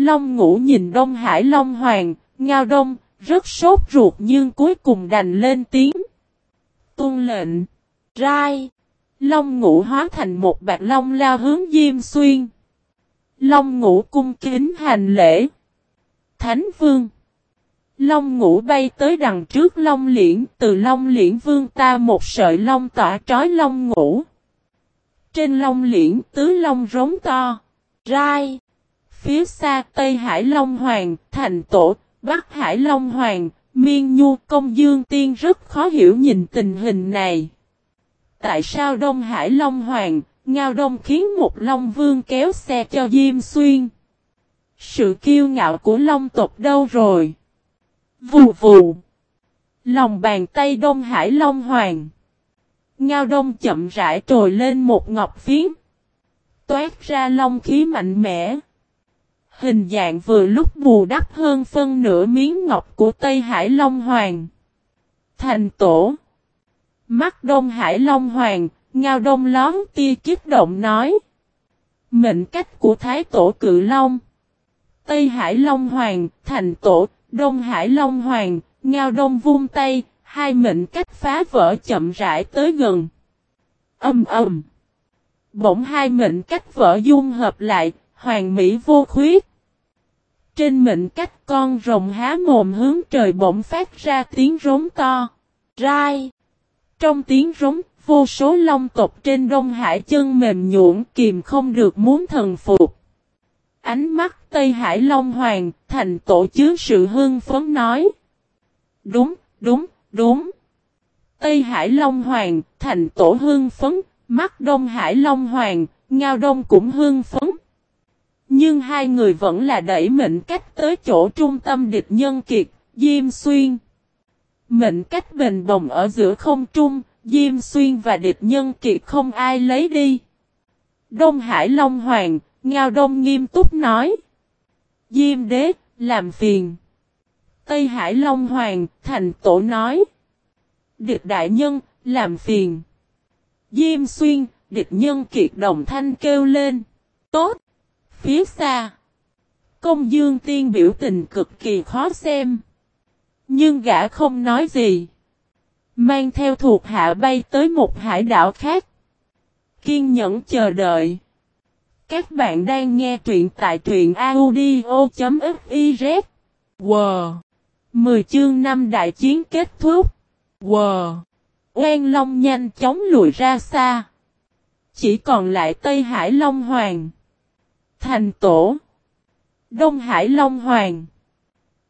Long ngũ nhìn Đông Hải Long Hoàng, ngao đông, rất sốt ruột nhưng cuối cùng đành lên tiếng. Tuân lệnh. Rai. Long ngũ hóa thành một bạc long lao hướng Diêm Xuyên. Long ngũ cung kính hành lễ. Thánh vương. Long ngũ bay tới đằng trước long liễn, từ long liễn vương ta một sợi long tỏa trói long ngũ. Trên long liễn tứ long rống to. Rai. Phía xa Tây Hải Long Hoàng, thành tổ, Bắc Hải Long Hoàng, Miên Nhu Công Dương Tiên rất khó hiểu nhìn tình hình này. Tại sao Đông Hải Long Hoàng, Ngao Đông khiến một Long Vương kéo xe cho Diêm Xuyên? Sự kiêu ngạo của Long tộc đâu rồi? Vù vù. Lòng bàn tay Đông Hải Long Hoàng. Ngao Đông chậm rãi trồi lên một ngọc phiến. Toát ra long khí mạnh mẽ. Hình dạng vừa lúc bù đắp hơn phân nửa miếng ngọc của Tây Hải Long Hoàng. Thành tổ. Mắt Đông Hải Long Hoàng, ngao đông lón tia kích động nói. Mệnh cách của Thái Tổ Cự Long. Tây Hải Long Hoàng, thành tổ, Đông Hải Long Hoàng, ngao đông vung tay, hai mệnh cách phá vỡ chậm rãi tới gần. Âm ầm. Bỗng hai mệnh cách vỡ dung hợp lại, hoàng mỹ vô khuyết. Trên mệnh cách con rồng há mồm hướng trời bỗng phát ra tiếng rống to. Rai. Trong tiếng rống, vô số long tộc trên Đông Hải chân mềm nhũn kìm không được muốn thần phục. Ánh mắt Tây Hải Long Hoàng, thành tổ chứa sự hưng phấn nói. Đúng, đúng, đúng. Tây Hải Long Hoàng, thành tổ hưng phấn, mắt Đông Hải Long Hoàng, Ngao Đông cũng hưng phấn. Nhưng hai người vẫn là đẩy mệnh cách tới chỗ trung tâm địch nhân kiệt, Diêm Xuyên. Mệnh cách bền bồng ở giữa không trung, Diêm Xuyên và địch nhân kiệt không ai lấy đi. Đông Hải Long Hoàng, Ngao Đông nghiêm túc nói. Diêm đế, làm phiền. Tây Hải Long Hoàng, thành tổ nói. Địch đại nhân, làm phiền. Diêm xuyên, địch nhân kiệt đồng thanh kêu lên. Tốt. Phía xa. Công dương tiên biểu tình cực kỳ khó xem. Nhưng gã không nói gì. Mang theo thuộc hạ bay tới một hải đảo khác. Kiên nhẫn chờ đợi. Các bạn đang nghe truyện tại truyện audio.fiz. Wow! 10 chương 5 đại chiến kết thúc. Wow! Oan Long nhanh chóng lùi ra xa. Chỉ còn lại Tây Hải Long Hoàng. Thành Tổ. Đông Hải Long Hoàng.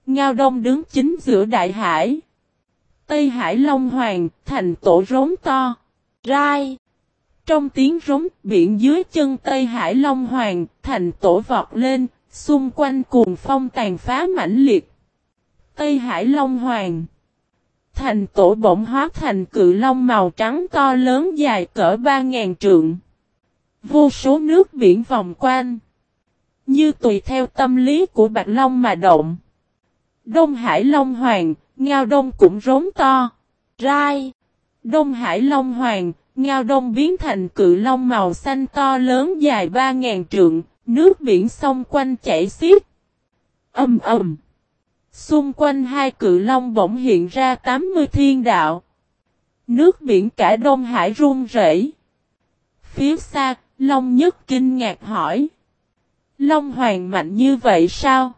Ngao Đông đứng chính giữa Đại Hải. Tây Hải Long Hoàng, thành tổ rống to. Rai. Trong tiếng rống, biển dưới chân Tây Hải Long Hoàng, thành tổ vọt lên, xung quanh cuồng phong tàn phá mãnh liệt. Tây Hải Long Hoàng. Thành tổ bỗng hóa thành cự long màu trắng to lớn dài cỡ 3.000 trượng. Vô số nước biển vòng quanh. Như tùy theo tâm lý của Bạch Long mà động. Đông Hải Long Hoàng, Ngao Đông cũng rống to. Rai. Đông Hải Long Hoàng, Ngao Đông biến thành cự long màu xanh to lớn dài 3.000 trượng, nước biển sông quanh chảy xiết. Âm ầm. Xung quanh hai cự long bỗng hiện ra 80 thiên đạo. Nước biển cả Đông Hải run rẩy. Phía xa, Long Nhất kinh ngạc hỏi. Long Hoàng mạnh như vậy sao?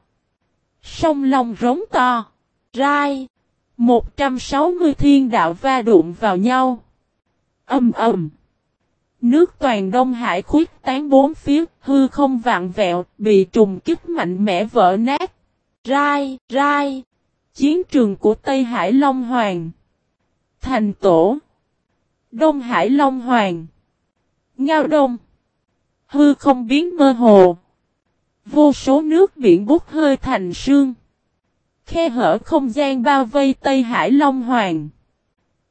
Sông Long rống to. Rai. 160 thiên đạo va đụng vào nhau. Âm ầm. Nước toàn Đông Hải khuyết tán bốn phía, hư không vạn vẹo, bị trùng kích mạnh mẽ vỡ nát. Rai, rai. Chiến trường của Tây Hải Long Hoàng. Thành Tổ. Đông Hải Long Hoàng. Ngao Đông. Hư không biến mơ hồ. Vô số nước biển bút hơi thành sương. Khe hở không gian bao vây Tây Hải Long Hoàng.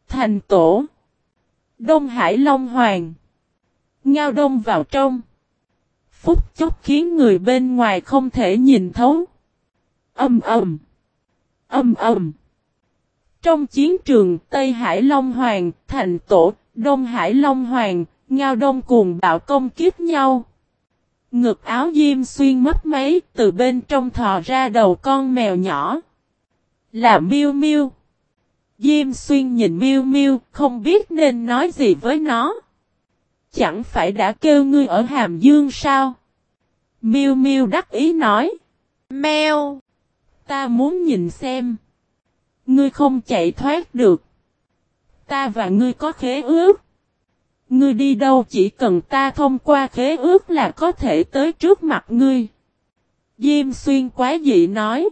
Thành Tổ. Đông Hải Long Hoàng. Ngao đông vào trong. Phúc chốc khiến người bên ngoài không thể nhìn thấu. Âm ầm. Âm ầm. Trong chiến trường Tây Hải Long Hoàng, Thành Tổ, Đông Hải Long Hoàng, Ngao Đông cùng bạo công kiếp nhau. Ngực áo Diêm Xuyên mất mấy, từ bên trong thò ra đầu con mèo nhỏ. Là miêu miêu. Diêm Xuyên nhìn miêu miêu, không biết nên nói gì với nó. Chẳng phải đã kêu ngươi ở Hàm Dương sao? Miêu miêu đắc ý nói. Mèo. Ta muốn nhìn xem. Ngươi không chạy thoát được. Ta và ngươi có khế ước. Ngươi đi đâu chỉ cần ta thông qua khế ước là có thể tới trước mặt ngươi. Diêm xuyên quá dị nói.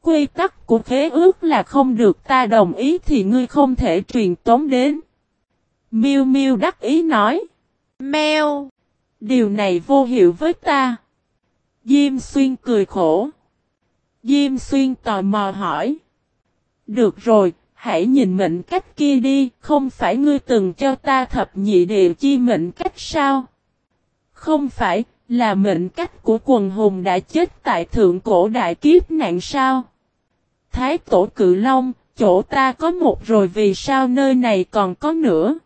Quy tắc của khế ước là không được ta đồng ý thì ngươi không thể truyền tống đến. Miu Miu đắc ý nói. Mèo. Điều này vô hiệu với ta. Diêm xuyên cười khổ. Diêm xuyên tò mò hỏi. Được rồi, hãy nhìn mệnh cách kia đi, không phải ngươi từng cho ta thập nhị địa chi mệnh cách sao? Không phải, là mệnh cách của quần hùng đã chết tại thượng cổ đại kiếp nạn sao? Thái tổ cự long, chỗ ta có một rồi vì sao nơi này còn có nữa?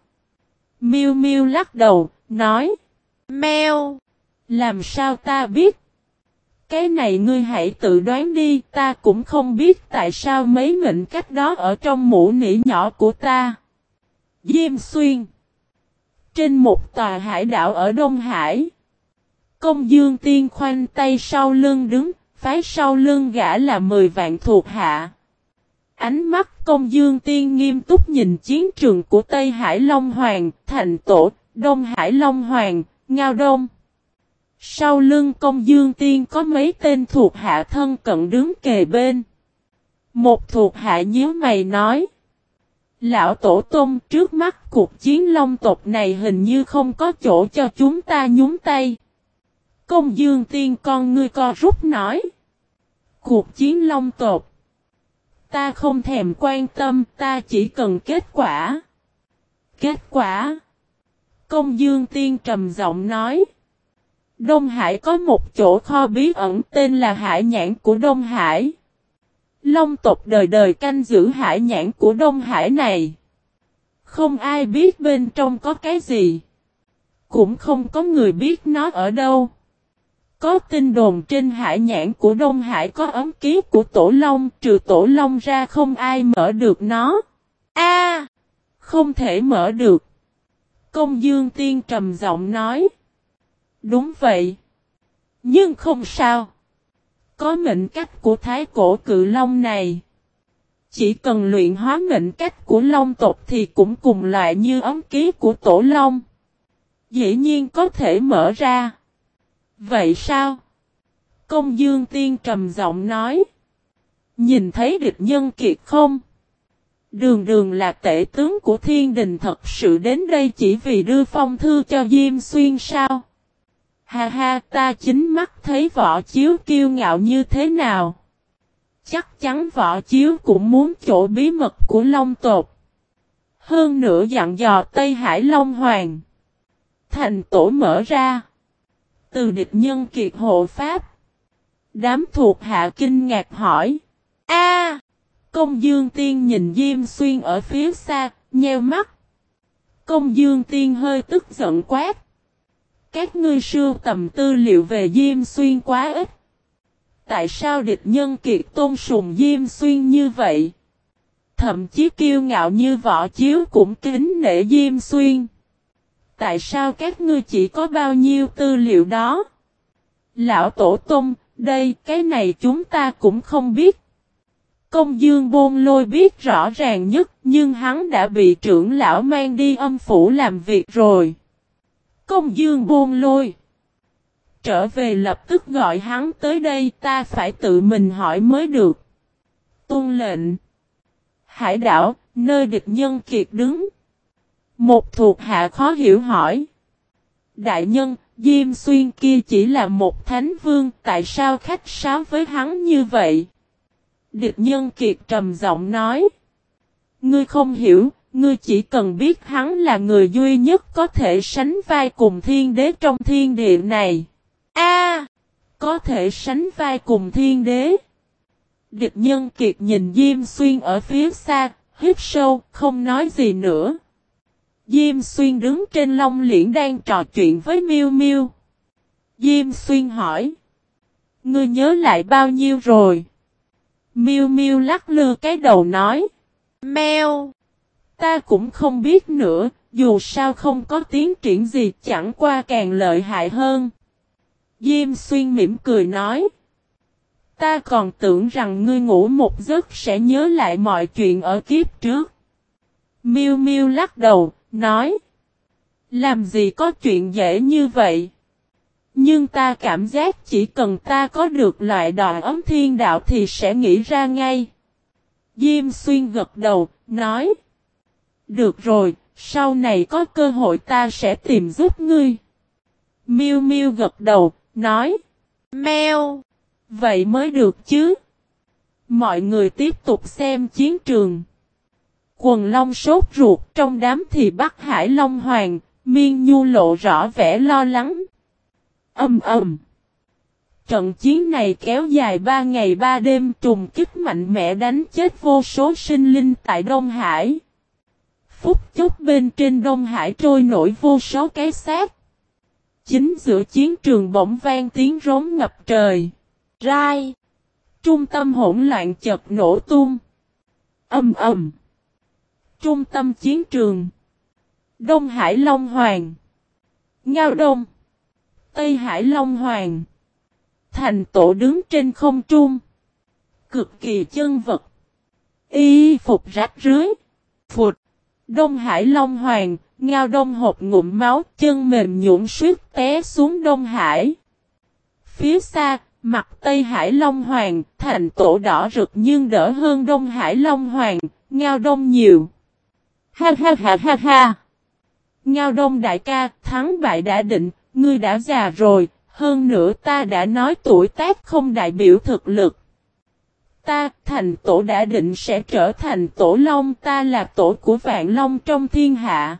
Miu Miu lắc đầu, nói. Mèo! Làm sao ta biết? Cái này ngươi hãy tự đoán đi, ta cũng không biết tại sao mấy mệnh cách đó ở trong mũ nỉ nhỏ của ta. Diêm xuyên Trên một tòa hải đảo ở Đông Hải Công dương tiên khoanh tay sau lưng đứng, phái sau lưng gã là 10 vạn thuộc hạ. Ánh mắt công dương tiên nghiêm túc nhìn chiến trường của Tây Hải Long Hoàng, Thành Tổ, Đông Hải Long Hoàng, Ngao Đông. Sau lưng công dương tiên có mấy tên thuộc hạ thân cận đứng kề bên. Một thuộc hạ nhíu mày nói. Lão Tổ Tông trước mắt cuộc chiến long tộc này hình như không có chỗ cho chúng ta nhúng tay. Công dương tiên con ngươi co rút nói. Cuộc chiến long tộc. Ta không thèm quan tâm, ta chỉ cần kết quả. Kết quả. Công dương tiên trầm giọng nói. Đông Hải có một chỗ kho bí ẩn tên là Hải Nhãn của Đông Hải. Long tộc đời đời canh giữ Hải Nhãn của Đông Hải này. Không ai biết bên trong có cái gì. Cũng không có người biết nó ở đâu. Có tin đồn trên hải nhãn của Đông Hải có ấm ký của Tổ Long, trừ Tổ Long ra không ai mở được nó. A, Không thể mở được. Công Dương Tiên trầm giọng nói. Đúng vậy. Nhưng không sao. Có mệnh cách của thái cổ cự long này. Chỉ cần luyện hóa mệnh cách của long tộc thì cũng cùng loại như ấm ký của tổ long. Dĩ nhiên có thể mở ra. Vậy sao? Công dương tiên trầm giọng nói. Nhìn thấy địch nhân kiệt không? Đường đường là tể tướng của thiên đình thật sự đến đây chỉ vì đưa phong thư cho Diêm Xuyên sao? Ha ha ta chính mắt thấy võ chiếu kiêu ngạo như thế nào? Chắc chắn võ chiếu cũng muốn chỗ bí mật của Long tột. Hơn nữa dặn dò Tây Hải Long Hoàng. Thành tổ mở ra. Từ địch nhân kiệt hộ pháp. Đám thuộc hạ kinh ngạc hỏi. A, Công dương tiên nhìn Diêm Xuyên ở phía xa, nheo mắt. Công dương tiên hơi tức giận quát. Các ngươi sưu tầm tư liệu về Diêm Xuyên quá ít. Tại sao địch nhân kiệt tôn sùng Diêm Xuyên như vậy? Thậm chí kiêu ngạo như võ chiếu cũng kính nể Diêm Xuyên. Tại sao các ngươi chỉ có bao nhiêu tư liệu đó? Lão Tổ Tông, đây, cái này chúng ta cũng không biết. Công dương bôn lôi biết rõ ràng nhất, nhưng hắn đã bị trưởng lão mang đi âm phủ làm việc rồi. Công dương buông lôi. Trở về lập tức gọi hắn tới đây ta phải tự mình hỏi mới được. Tôn lệnh. Hải đảo, nơi địch nhân kiệt đứng. Một thuộc hạ khó hiểu hỏi. Đại nhân, Diêm Xuyên kia chỉ là một thánh vương, tại sao khách sáo với hắn như vậy? Địch nhân kiệt trầm giọng nói. Ngươi không hiểu, ngươi chỉ cần biết hắn là người duy nhất có thể sánh vai cùng thiên đế trong thiên địa này. A, Có thể sánh vai cùng thiên đế. Địch nhân kiệt nhìn Diêm Xuyên ở phía xa, hít sâu, không nói gì nữa. Diêm Xuyên đứng trên long liễn đang trò chuyện với Miu Miu. Diêm xuyên hỏi. Ngươi nhớ lại bao nhiêu rồi? Miu Miu lắc lư cái đầu nói. Mèo. Ta cũng không biết nữa, dù sao không có tiến triển gì chẳng qua càng lợi hại hơn. Diêm xuyên mỉm cười nói. Ta còn tưởng rằng ngươi ngủ một giấc sẽ nhớ lại mọi chuyện ở kiếp trước. Miu Miu lắc đầu, nói. Làm gì có chuyện dễ như vậy? Nhưng ta cảm giác chỉ cần ta có được loại đòi ấm thiên đạo thì sẽ nghĩ ra ngay. Diêm xuyên gật đầu, nói. Được rồi, sau này có cơ hội ta sẽ tìm giúp ngươi. Miu Miu gật đầu, nói. Mèo. Vậy mới được chứ. Mọi người tiếp tục xem chiến trường. Quần Long sốt ruột trong đám thì Bắc Hải Long Hoàng, Miên Nhu lộ rõ vẻ lo lắng. Âm ầm. Trận chiến này kéo dài 3 ngày 3 đêm trùng kích mạnh mẽ đánh chết vô số sinh linh tại Đông Hải. Phút chốc bên trên Đông Hải trôi nổi vô số cái xác. Chính giữa chiến trường bỗng vang tiếng rống ngập trời. Rai. Trung tâm hỗn loạn chợt nổ tung. Âm ầm. Trung tâm chiến trường. Đông Hải Long Hoàng. Ngao Đông. Tây Hải Long Hoàng. Thành tổ đứng trên không trung. Cực kỳ chân vật. Y phục rách rưới. Phụt. Đông Hải Long Hoàng. Ngao Đông hộp ngụm máu chân mềm nhũn suýt té xuống Đông Hải. Phía xa, mặt Tây Hải Long Hoàng, thành tổ đỏ rực nhưng đỡ hơn Đông Hải Long Hoàng, Ngao Đông nhiều. Ha ha ha ha ha. Ngao Đông đại ca, thắng bại đã định, ngươi đã già rồi, hơn nữa ta đã nói tuổi tác không đại biểu thực lực. Ta, thành tổ đã định sẽ trở thành tổ long ta là tổ của vạn long trong thiên hạ.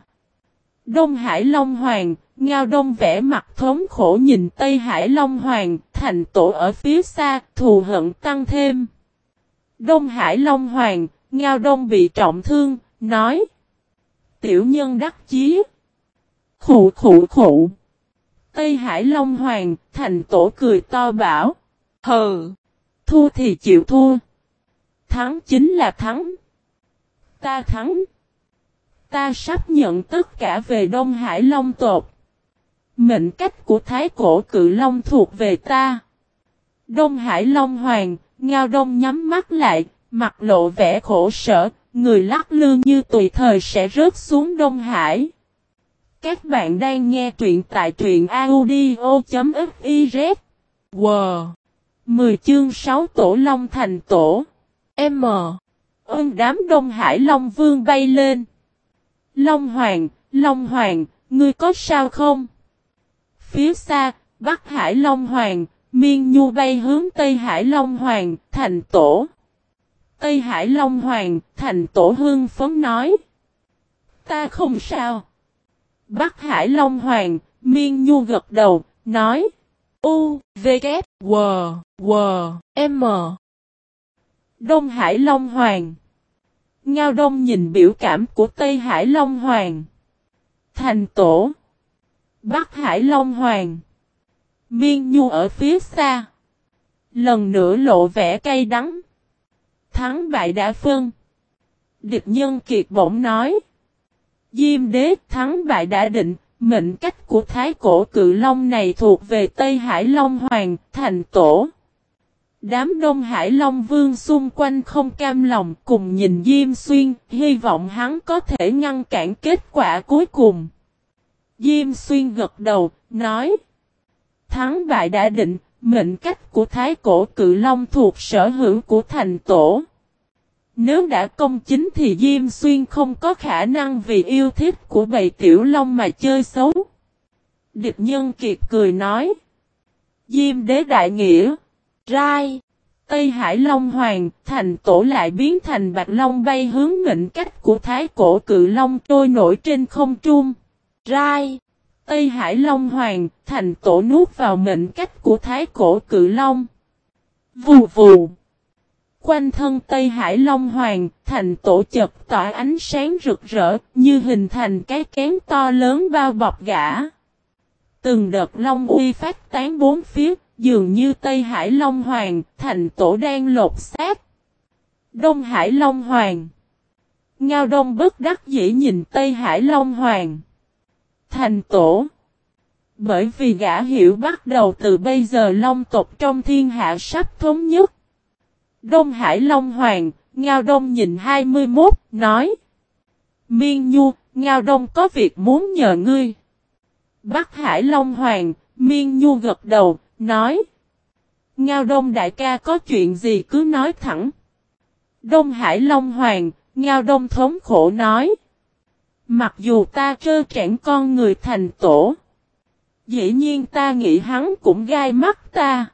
Đông Hải Long Hoàng, Ngao Đông vẽ mặt thống khổ nhìn Tây Hải Long Hoàng, thành tổ ở phía xa, thù hận tăng thêm. Đông Hải Long Hoàng, Ngao Đông bị trọng thương, nói. Tiểu nhân đắc chí. Khủ khủ khủ. Tây Hải Long Hoàng, thành tổ cười to bảo. hờ. Thua thì chịu thua. Thắng chính là thắng. Ta thắng. Ta sắp nhận tất cả về Đông Hải Long tột. Mệnh cách của Thái Cổ Cự Long thuộc về ta. Đông Hải Long Hoàng, Ngao Đông nhắm mắt lại, mặt lộ vẻ khổ sở, người lắc lư như tùy thời sẽ rớt xuống Đông Hải. Các bạn đang nghe truyện tại truyện audio.fif. Wow! 10 chương 6 Tổ Long thành Tổ. M. Ơn đám Đông Hải Long Vương bay lên. Long Hoàng, Long Hoàng, ngươi có sao không? Phía xa, Bắc Hải Long Hoàng, Miên Nhu bay hướng Tây Hải Long Hoàng, thành tổ. Tây Hải Long Hoàng, thành tổ hương phấn nói. Ta không sao. Bắc Hải Long Hoàng, Miên Nhu gật đầu, nói. U, V, K, W, W, M. Đông Hải Long Hoàng. Ngao Đông nhìn biểu cảm của Tây Hải Long Hoàng. Thành Tổ. Bắc Hải Long Hoàng. Miên Nhu ở phía xa. Lần nữa lộ vẻ cay đắng. Thắng bại đã phân. Địch nhân kiệt bỗng nói. Diêm đế thắng bại đã định, mệnh cách của thái cổ cự long này thuộc về Tây Hải Long Hoàng, thành tổ. Đám Đông Hải Long Vương xung quanh không cam lòng cùng nhìn Diêm Xuyên, hy vọng hắn có thể ngăn cản kết quả cuối cùng. Diêm Xuyên gật đầu, nói. Thắng bại đã định, mệnh cách của Thái Cổ Cự Long thuộc sở hữu của thành tổ. Nếu đã công chính thì Diêm Xuyên không có khả năng vì yêu thích của bầy tiểu long mà chơi xấu. Địch nhân kiệt cười nói. Diêm đế đại nghĩa. Rai. Tây Hải Long Hoàng, thành tổ lại biến thành bạch long bay hướng mệnh cách của thái cổ cự long trôi nổi trên không trung. Rai. Tây Hải Long Hoàng, thành tổ nuốt vào mệnh cách của thái cổ cự long. Vù vù. Quanh thân Tây Hải Long Hoàng, thành tổ chật tỏa ánh sáng rực rỡ, như hình thành cái kén to lớn bao bọc gã. Từng đợt long uy phát tán bốn phía, dường như Tây Hải Long Hoàng, thành tổ đang lột xác. Đông Hải Long Hoàng. Ngao Đông bất đắc dĩ nhìn Tây Hải Long Hoàng. Thành tổ. Bởi vì gã hiểu bắt đầu từ bây giờ Long tộc trong thiên hạ sắp thống nhất. Đông Hải Long Hoàng, Ngao Đông nhìn 21, nói. Miên Nhu, Ngao Đông có việc muốn nhờ ngươi. Bắc Hải Long Hoàng, Miên Nhu gật đầu, nói. Ngao Đông đại ca có chuyện gì cứ nói thẳng. Đông Hải Long Hoàng, Ngao Đông thống khổ nói. Mặc dù ta trơ trẽn con người thành tổ. Dĩ nhiên ta nghĩ hắn cũng gai mắt ta.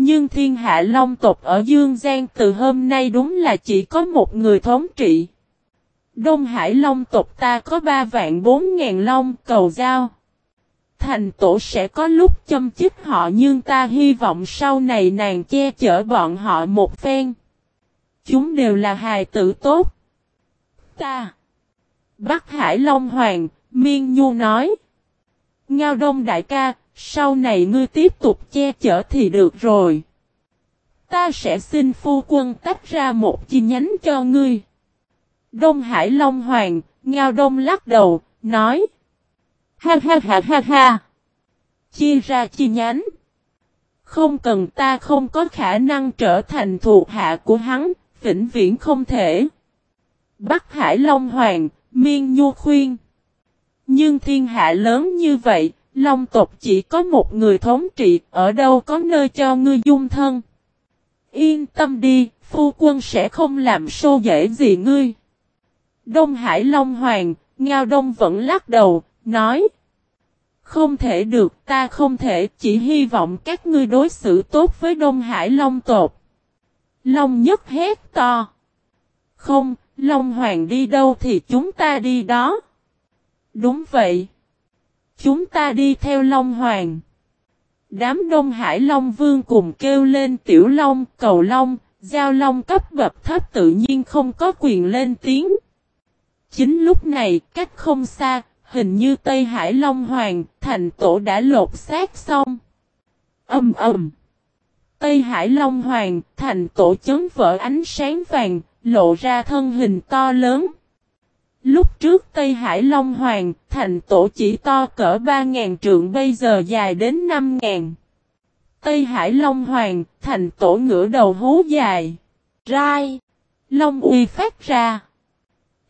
Nhưng thiên hạ long tộc ở Dương Giang từ hôm nay đúng là chỉ có một người thống trị. Đông Hải long tộc ta có ba vạn bốn ngàn long cầu giao. Thành tổ sẽ có lúc châm chích họ nhưng ta hy vọng sau này nàng che chở bọn họ một phen. Chúng đều là hài tử tốt. Ta. Bắc Hải Long Hoàng, Miên Nhu nói. Ngao Đông đại ca, sau này ngươi tiếp tục che chở thì được rồi. Ta sẽ xin phu quân tách ra một chi nhánh cho ngươi. Đông Hải Long Hoàng, Ngao Đông lắc đầu, nói. Ha ha ha ha ha. Chia ra chi nhánh. Không cần ta không có khả năng trở thành thuộc hạ của hắn, vĩnh viễn không thể. Bắc Hải Long Hoàng, Miên Nhu khuyên. Nhưng thiên hạ lớn như vậy, Long tộc chỉ có một người thống trị, ở đâu có nơi cho ngươi dung thân. Yên tâm đi, phu quân sẽ không làm xô dễ gì ngươi. Đông Hải Long Hoàng, Ngao Đông vẫn lắc đầu, nói. Không thể được, ta không thể, chỉ hy vọng các ngươi đối xử tốt với Đông Hải Long tộc. Long nhất hét to. Không, Long Hoàng đi đâu thì chúng ta đi đó. Đúng vậy. Chúng ta đi theo Long Hoàng. Đám Đông Hải Long Vương cùng kêu lên Tiểu Long, Cầu Long, Giao Long cấp bậc thấp tự nhiên không có quyền lên tiếng. Chính lúc này, cách không xa, hình như Tây Hải Long Hoàng, thành tổ đã lột xác xong. Âm ầm. Tây Hải Long Hoàng, thành tổ chấn vỡ ánh sáng vàng, lộ ra thân hình to lớn. Lúc trước Tây Hải Long Hoàng, thành tổ chỉ to cỡ 3.000 trượng bây giờ dài đến 5.000. Tây Hải Long Hoàng, thành tổ ngửa đầu hú dài. Rai. Long uy phát ra.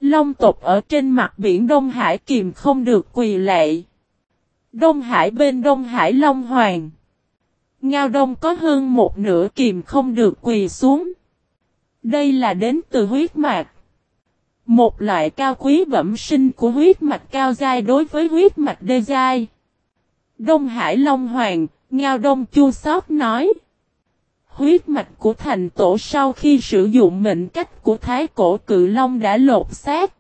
Long tộc ở trên mặt biển Đông Hải kìm không được quỳ lệ. Đông Hải bên Đông Hải Long Hoàng. Ngao Đông có hơn một nửa kìm không được quỳ xuống. Đây là đến từ huyết mạch. Một loại cao quý bẩm sinh của huyết mạch cao dai đối với huyết mạch đê dai. Đông Hải Long Hoàng, Ngao Đông Chu Sóc nói. Huyết mạch của thành tổ sau khi sử dụng mệnh cách của Thái Cổ Cự Long đã lột xác.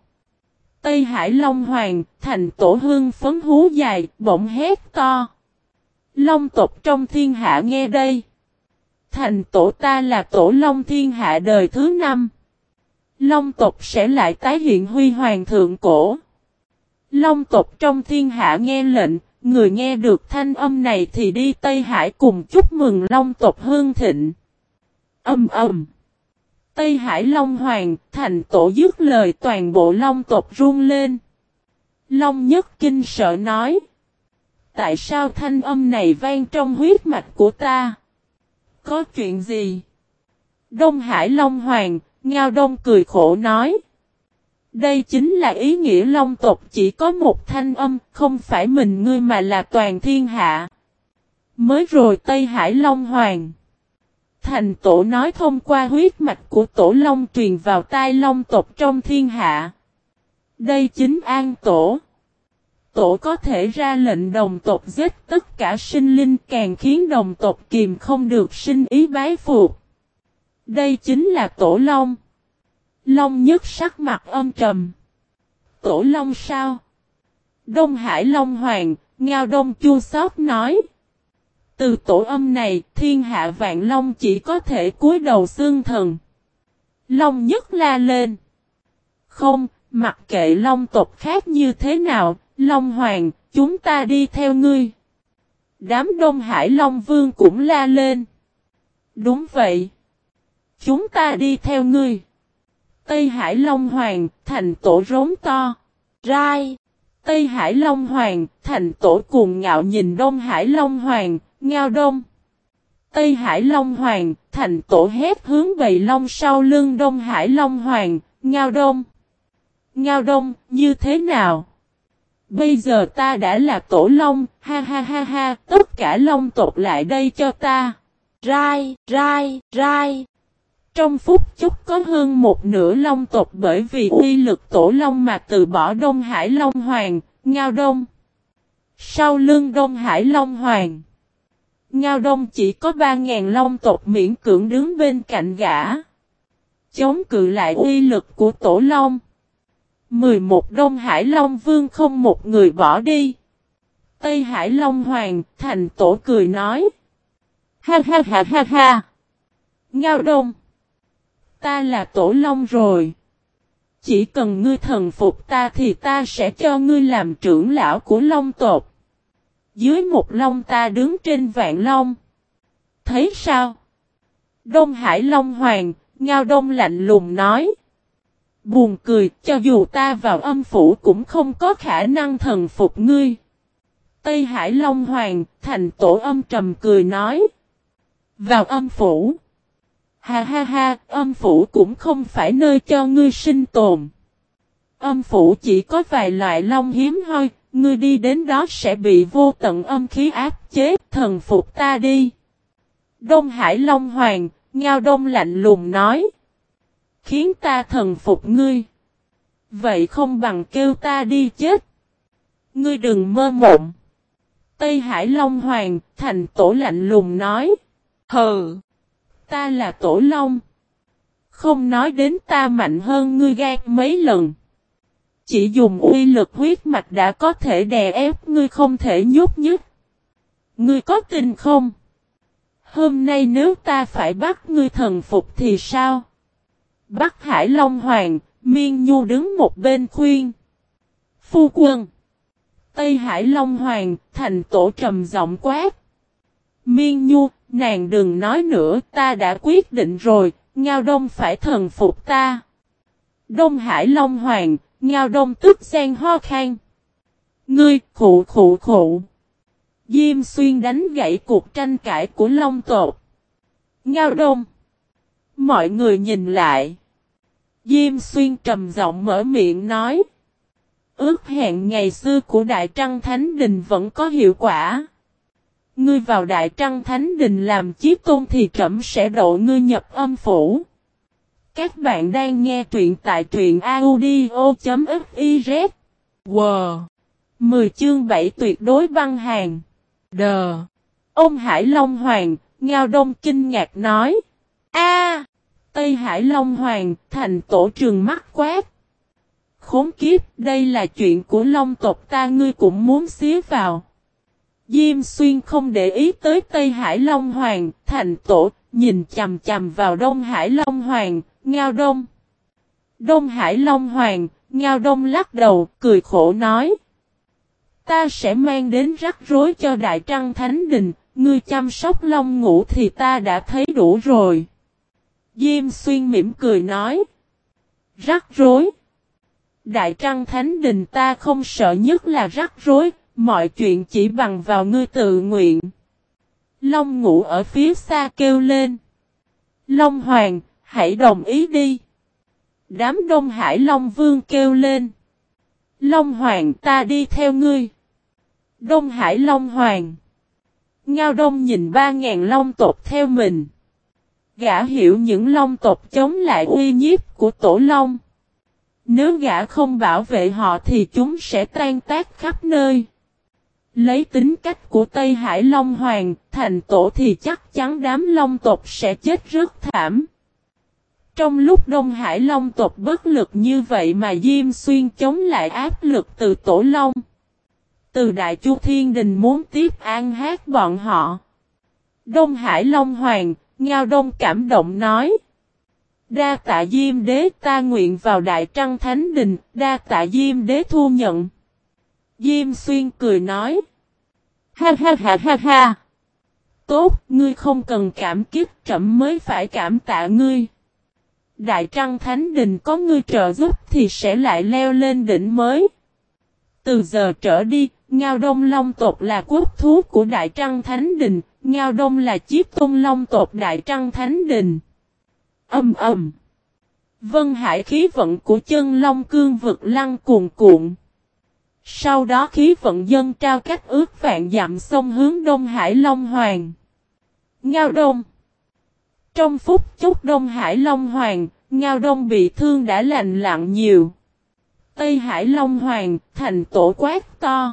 Tây Hải Long Hoàng, thành tổ hương phấn hú dài, bỗng hét to. Long tộc trong thiên hạ nghe đây. Thành tổ ta là tổ Long thiên hạ đời thứ năm. Long tộc sẽ lại tái hiện huy hoàng thượng cổ. Long tộc trong thiên hạ nghe lệnh, người nghe được thanh âm này thì đi Tây Hải cùng chúc mừng Long tộc hương thịnh. Âm ầm. Tây Hải Long Hoàng, thành tổ dứt lời toàn bộ Long tộc run lên. Long nhất kinh sợ nói. Tại sao thanh âm này vang trong huyết mạch của ta? Có chuyện gì? Đông Hải Long Hoàng, Ngao Đông cười khổ nói. Đây chính là ý nghĩa Long tộc chỉ có một thanh âm, không phải mình ngươi mà là toàn thiên hạ. Mới rồi Tây Hải Long Hoàng. Thành tổ nói thông qua huyết mạch của tổ Long truyền vào tai Long tộc trong thiên hạ. Đây chính an tổ. Tổ có thể ra lệnh đồng tộc giết tất cả sinh linh càng khiến đồng tộc kìm không được sinh ý bái phục. Đây chính là tổ long. Long nhất sắc mặt âm trầm. Tổ long sao? Đông Hải Long Hoàng, Ngao Đông Chu Sóc nói. Từ tổ âm này, thiên hạ vạn long chỉ có thể cúi đầu xương thần. Long nhất la lên. Không, mặc kệ long tộc khác như thế nào, Long Hoàng, chúng ta đi theo ngươi. Đám Đông Hải Long Vương cũng la lên. Đúng vậy. Chúng ta đi theo ngươi. Tây Hải Long Hoàng, thành tổ rống to. Rai. Tây Hải Long Hoàng, thành tổ cuồng ngạo nhìn Đông Hải Long Hoàng, ngao đông. Tây Hải Long Hoàng, thành tổ hét hướng bầy long sau lưng Đông Hải Long Hoàng, ngao đông. Ngao đông, như thế nào? Bây giờ ta đã là tổ long, ha ha ha ha, tất cả long tộc lại đây cho ta. Rai, rai, rai. Trong phút chốc có hơn một nửa long tộc bởi vì uy lực tổ long mà từ bỏ Đông Hải Long Hoàng, Ngao Đông. Sau lưng Đông Hải Long Hoàng, Ngao Đông chỉ có 3.000 long tộc miễn cưỡng đứng bên cạnh gã. Chống cự lại uy lực của tổ long. 11 Đông Hải Long Vương không một người bỏ đi. Tây Hải Long Hoàng, thành tổ cười nói. Ha ha ha ha ha. Ngao Đông. Ta là tổ long rồi. Chỉ cần ngươi thần phục ta thì ta sẽ cho ngươi làm trưởng lão của long tộc. Dưới một long ta đứng trên vạn long. Thấy sao? Đông Hải Long Hoàng, Ngao Đông lạnh lùng nói. Buồn cười, cho dù ta vào âm phủ cũng không có khả năng thần phục ngươi. Tây Hải Long Hoàng, thành tổ âm trầm cười nói. Vào âm phủ. Ha ha ha, âm phủ cũng không phải nơi cho ngươi sinh tồn. Âm phủ chỉ có vài loại long hiếm hoi, ngươi đi đến đó sẽ bị vô tận âm khí áp chế, thần phục ta đi. Đông Hải Long Hoàng, Ngao Đông lạnh lùng nói. Khiến ta thần phục ngươi. Vậy không bằng kêu ta đi chết. Ngươi đừng mơ mộng. Tây Hải Long Hoàng, thành tổ lạnh lùng nói. Hừ. Ta là tổ long. Không nói đến ta mạnh hơn ngươi gan mấy lần. Chỉ dùng uy lực huyết mạch đã có thể đè ép ngươi không thể nhúc nhích. Ngươi có tin không? Hôm nay nếu ta phải bắt ngươi thần phục thì sao? Bắc Hải Long Hoàng, Miên Nhu đứng một bên khuyên. Phu quân. Tây Hải Long Hoàng, thành tổ trầm giọng quát. Miên Nhu, nàng đừng nói nữa, ta đã quyết định rồi, Ngao Đông phải thần phục ta. Đông Hải Long Hoàng, Ngao Đông tức gian ho khan. Ngươi, khụ khụ khụ. Diêm xuyên đánh gãy cuộc tranh cãi của Long tộc. Ngao Đông. Mọi người nhìn lại. Diêm xuyên trầm giọng mở miệng nói. Ước hẹn ngày xưa của Đại Trăng Thánh Đình vẫn có hiệu quả. Ngươi vào Đại Trăng Thánh Đình làm chiếc tôn thì trẫm sẽ độ ngươi nhập âm phủ. Các bạn đang nghe truyện tại truyện audio.fiz. Wow! 10 chương 7 tuyệt đối băng hàng. Đờ! Ông Hải Long Hoàng, Ngao Đông kinh ngạc nói. A, Tây Hải Long Hoàng, thành tổ trường mắt quát. Khốn kiếp, đây là chuyện của Long tộc ta ngươi cũng muốn xía vào. Diêm xuyên không để ý tới Tây Hải Long Hoàng, thành tổ, nhìn chầm chầm vào Đông Hải Long Hoàng, ngao đông. Đông Hải Long Hoàng, ngao đông lắc đầu, cười khổ nói. Ta sẽ mang đến rắc rối cho Đại Trăng Thánh Đình, ngươi chăm sóc Long ngủ thì ta đã thấy đủ rồi. Diêm xuyên mỉm cười nói. Rắc rối. Đại Trăng Thánh Đình ta không sợ nhất là rắc rối, mọi chuyện chỉ bằng vào ngươi tự nguyện. Long ngủ ở phía xa kêu lên. Long Hoàng, hãy đồng ý đi. Đám Đông Hải Long Vương kêu lên. Long Hoàng ta đi theo ngươi. Đông Hải Long Hoàng. Ngao Đông nhìn ba ngàn long tộc theo mình. Gã hiểu những long tộc chống lại uy nhiếp của tổ long. Nếu gã không bảo vệ họ thì chúng sẽ tan tác khắp nơi. Lấy tính cách của Tây Hải Long Hoàng, thành tổ thì chắc chắn đám long tộc sẽ chết rất thảm. Trong lúc Đông Hải Long tộc bất lực như vậy mà Diêm Xuyên chống lại áp lực từ Tổ Long. Từ Đại Chu Thiên Đình muốn tiếp an hát bọn họ. Đông Hải Long Hoàng, Ngao Đông cảm động nói. Đa tạ Diêm Đế ta nguyện vào Đại Trăng Thánh Đình, đa tạ Diêm Đế thu nhận. Diêm Xuyên cười nói. Ha ha ha ha ha. Tốt, ngươi không cần cảm kích trẫm mới phải cảm tạ ngươi. Đại Trăng Thánh Đình có ngươi trợ giúp thì sẽ lại leo lên đỉnh mới. Từ giờ trở đi, Ngao Đông Long tộc là quốc thú của Đại Trăng Thánh Đình, Ngao Đông là chiếc tôn long tộc Đại Trăng Thánh Đình. Âm ầm. Vân hải khí vận của chân long cương vực lăng cuồn cuộn. Sau đó khí vận dân trao cách ước vạn dặm sông hướng Đông Hải Long Hoàng. Ngao Đông Trong phút chốc Đông Hải Long Hoàng, Ngao Đông bị thương đã lành lặng nhiều. Tây Hải Long Hoàng, thành tổ quát to.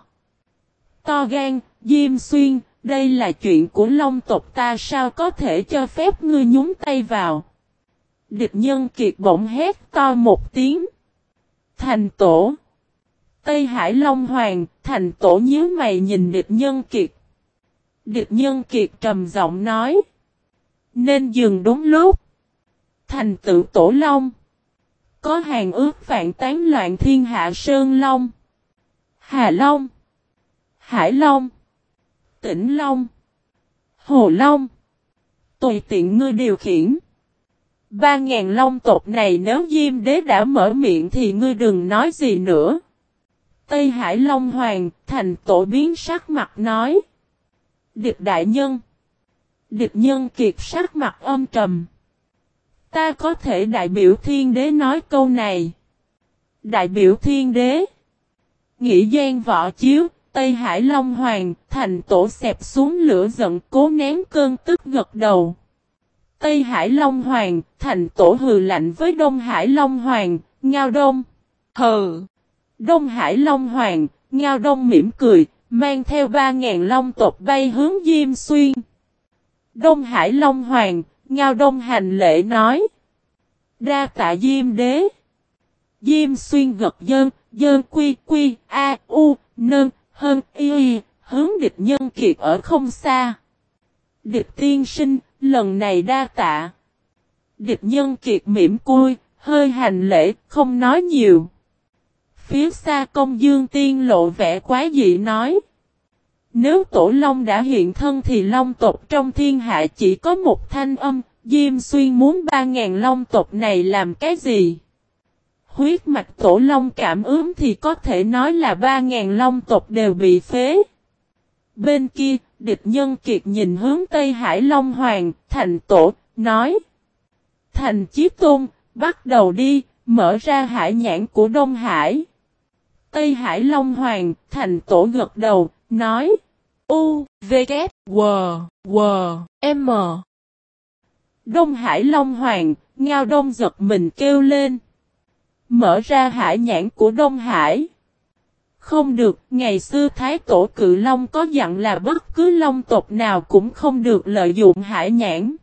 To gan, Diêm Xuyên, đây là chuyện của Long tộc ta sao có thể cho phép ngươi nhúng tay vào. Địch nhân kiệt bỗng hét to một tiếng. Thành tổ. Tây Hải Long Hoàng, thành tổ nhíu mày nhìn địch nhân kiệt. Địch nhân kiệt trầm giọng nói. Nên dừng đúng lúc. Thành tự tổ long. Có hàng ước vạn tán loạn thiên hạ Sơn Long. Hà Long. Hải Long. Tỉnh Long. Hồ Long. Tùy tiện ngươi điều khiển. Ba ngàn long tộc này nếu Diêm Đế đã mở miệng thì ngươi đừng nói gì nữa. Tây Hải Long Hoàng, thành tổ biến sắc mặt nói. Địch đại nhân. Địch nhân kiệt sắc mặt âm trầm. Ta có thể đại biểu thiên đế nói câu này. Đại biểu thiên đế. Nghĩ gian võ chiếu, Tây Hải Long Hoàng, thành tổ xẹp xuống lửa giận cố nén cơn tức gật đầu. Tây Hải Long Hoàng, thành tổ hừ lạnh với Đông Hải Long Hoàng, ngao đông. Hừ. Đông Hải Long Hoàng, ngao đông mỉm cười, mang theo ba ngàn long tộc bay hướng Diêm Xuyên. Đông Hải Long Hoàng, ngao đông hành lễ nói. Đa tạ Diêm Đế. Diêm Xuyên gật dơn, dơn quy quy, a, u, nơn, hơn, y, hướng địch nhân kiệt ở không xa. Địch tiên sinh, lần này đa tạ. Địch nhân kiệt mỉm cui, hơi hành lễ, không nói nhiều. Phía xa công dương tiên lộ vẻ quá dị nói. Nếu tổ long đã hiện thân thì long tộc trong thiên hạ chỉ có một thanh âm, Diêm Xuyên muốn ba ngàn long tộc này làm cái gì? Huyết mạch tổ long cảm ứng thì có thể nói là ba ngàn long tộc đều bị phế. Bên kia, địch nhân kiệt nhìn hướng Tây Hải Long Hoàng, thành tổ, nói. Thành Chí Tôn, bắt đầu đi, mở ra hải nhãn của Đông Hải. Tây Hải Long Hoàng, thành tổ gật đầu, nói. U, V, K, W, W, M. Đông Hải Long Hoàng, Ngao Đông giật mình kêu lên. Mở ra hải nhãn của Đông Hải. Không được, ngày xưa Thái Tổ Cự Long có dặn là bất cứ long tộc nào cũng không được lợi dụng hải nhãn.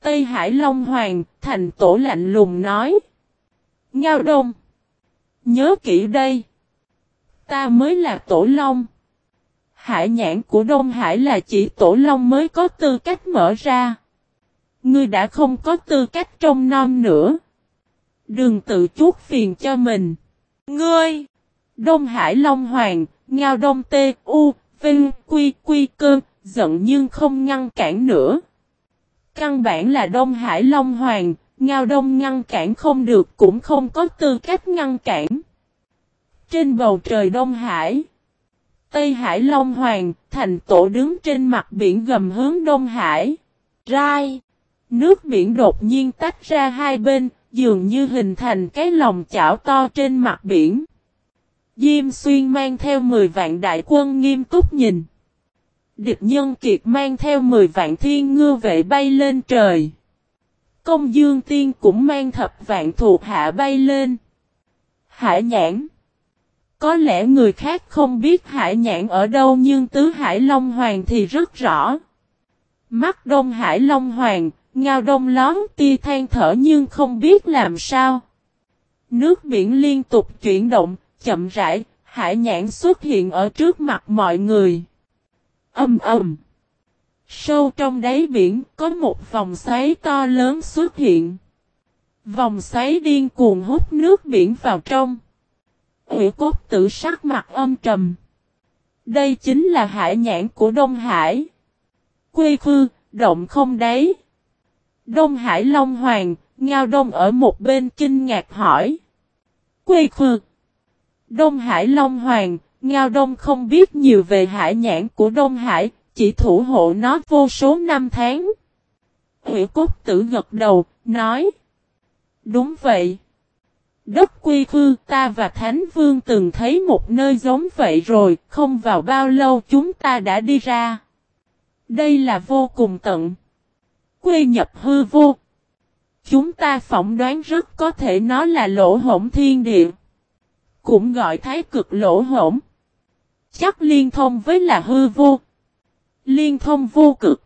Tây Hải Long Hoàng, thành tổ lạnh lùng nói. Ngao Đông. Nhớ kỹ đây. Ta mới là tổ long. Hải nhãn của Đông Hải là chỉ tổ long mới có tư cách mở ra. Ngươi đã không có tư cách trông non nữa. Đừng tự chuốt phiền cho mình. Ngươi! Đông Hải Long Hoàng, Ngao Đông Tê, U, Vinh, Quy, Quy Cơn, giận nhưng không ngăn cản nữa. Căn bản là Đông Hải Long Hoàng, Ngao Đông ngăn cản không được cũng không có tư cách ngăn cản. Trên bầu trời Đông Hải, Tây Hải Long Hoàng, thành tổ đứng trên mặt biển gầm hướng Đông Hải. Rai! Nước biển đột nhiên tách ra hai bên, dường như hình thành cái lòng chảo to trên mặt biển. Diêm xuyên mang theo 10 vạn đại quân nghiêm túc nhìn. Địch nhân kiệt mang theo 10 vạn thiên ngư vệ bay lên trời. Công dương tiên cũng mang thập vạn thuộc hạ bay lên. Hải nhãn. Có lẽ người khác không biết hải nhãn ở đâu nhưng tứ hải long hoàng thì rất rõ. Mắt đông hải long hoàng, ngao đông lón tia than thở nhưng không biết làm sao. Nước biển liên tục chuyển động, chậm rãi, hải nhãn xuất hiện ở trước mặt mọi người. Âm ầm. Sâu trong đáy biển có một vòng xoáy to lớn xuất hiện. Vòng xoáy điên cuồng hút nước biển vào trong. Hủy cốt tử sắc mặt âm trầm. Đây chính là hải nhãn của Đông Hải. Quy khư, động không đấy. Đông Hải Long Hoàng, Ngao Đông ở một bên kinh ngạc hỏi. Quy khư. Đông Hải Long Hoàng, Ngao Đông không biết nhiều về hải nhãn của Đông Hải, chỉ thủ hộ nó vô số năm tháng. Hủy cốt tử gật đầu, nói. Đúng vậy. Đất quy khư ta và Thánh Vương từng thấy một nơi giống vậy rồi, không vào bao lâu chúng ta đã đi ra. Đây là vô cùng tận. Quy nhập hư vô. Chúng ta phỏng đoán rất có thể nó là lỗ hổng thiên địa. Cũng gọi thái cực lỗ hổng. Chắc liên thông với là hư vô. Liên thông vô cực.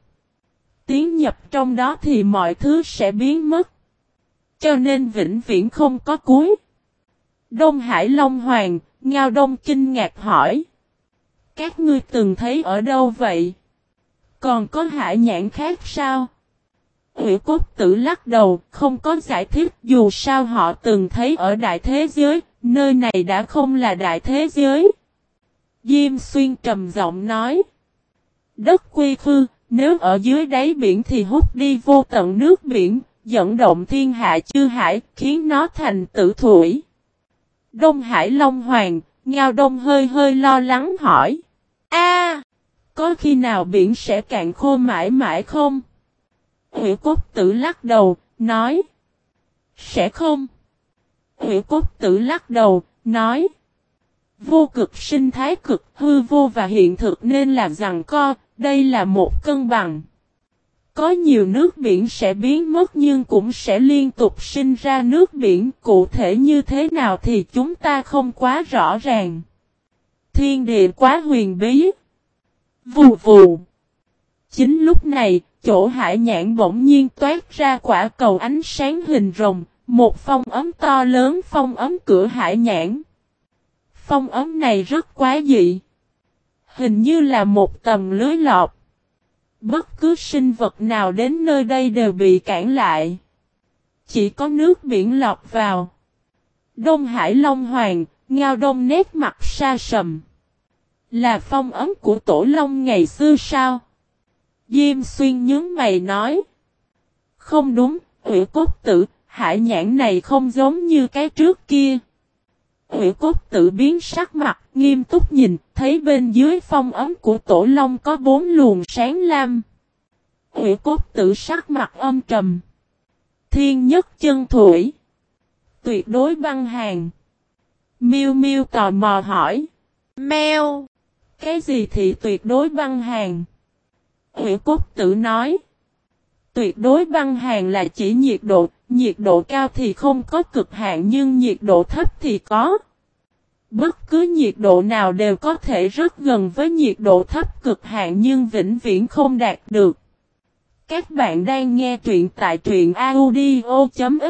Tiến nhập trong đó thì mọi thứ sẽ biến mất. Cho nên vĩnh viễn không có cuối. Đông Hải Long Hoàng, Ngao Đông kinh ngạc hỏi. Các ngươi từng thấy ở đâu vậy? Còn có hải nhãn khác sao? Hữu cốt tử lắc đầu, không có giải thích dù sao họ từng thấy ở đại thế giới, nơi này đã không là đại thế giới. Diêm xuyên trầm giọng nói. Đất quy khư, nếu ở dưới đáy biển thì hút đi vô tận nước biển, dẫn động thiên hạ chư hải, khiến nó thành tử thủy. Đông Hải Long Hoàng, Ngao Đông hơi hơi lo lắng hỏi. A, có khi nào biển sẽ cạn khô mãi mãi không? Hữu cốt tử lắc đầu, nói. Sẽ không. Hữu cốt tử lắc đầu, nói. Vô cực sinh thái cực hư vô và hiện thực nên làm rằng co, đây là một cân bằng. Có nhiều nước biển sẽ biến mất nhưng cũng sẽ liên tục sinh ra nước biển cụ thể như thế nào thì chúng ta không quá rõ ràng. Thiên địa quá huyền bí. Vù vù. Chính lúc này, chỗ hải nhãn bỗng nhiên toát ra quả cầu ánh sáng hình rồng, một phong ấm to lớn phong ấm cửa hải nhãn. Phong ấm này rất quá dị. Hình như là một tầm lưới lọt. Bất cứ sinh vật nào đến nơi đây đều bị cản lại. Chỉ có nước biển lọc vào. Đông Hải Long Hoàng, Ngao Đông nét mặt xa sầm. Là phong ấm của Tổ Long ngày xưa sao? Diêm xuyên nhớ mày nói. Không đúng, ủy cốt tử, hải nhãn này không giống như cái trước kia. Ủy cốt tự biến sắc mặt, nghiêm túc nhìn, thấy bên dưới phong ấm của tổ long có bốn luồng sáng lam. Ủy cốt tự sắc mặt âm trầm. Thiên nhất chân thủy. Tuyệt đối băng hàng. Miêu miêu tò mò hỏi. Mèo. Cái gì thì tuyệt đối băng hàng? Ủy cốt tự nói. Tuyệt đối băng hàng là chỉ nhiệt độ, nhiệt độ cao thì không có cực hạn nhưng nhiệt độ thấp thì có. Bất cứ nhiệt độ nào đều có thể rất gần với nhiệt độ thấp cực hạn nhưng vĩnh viễn không đạt được. Các bạn đang nghe truyện tại truyện audio.fiz.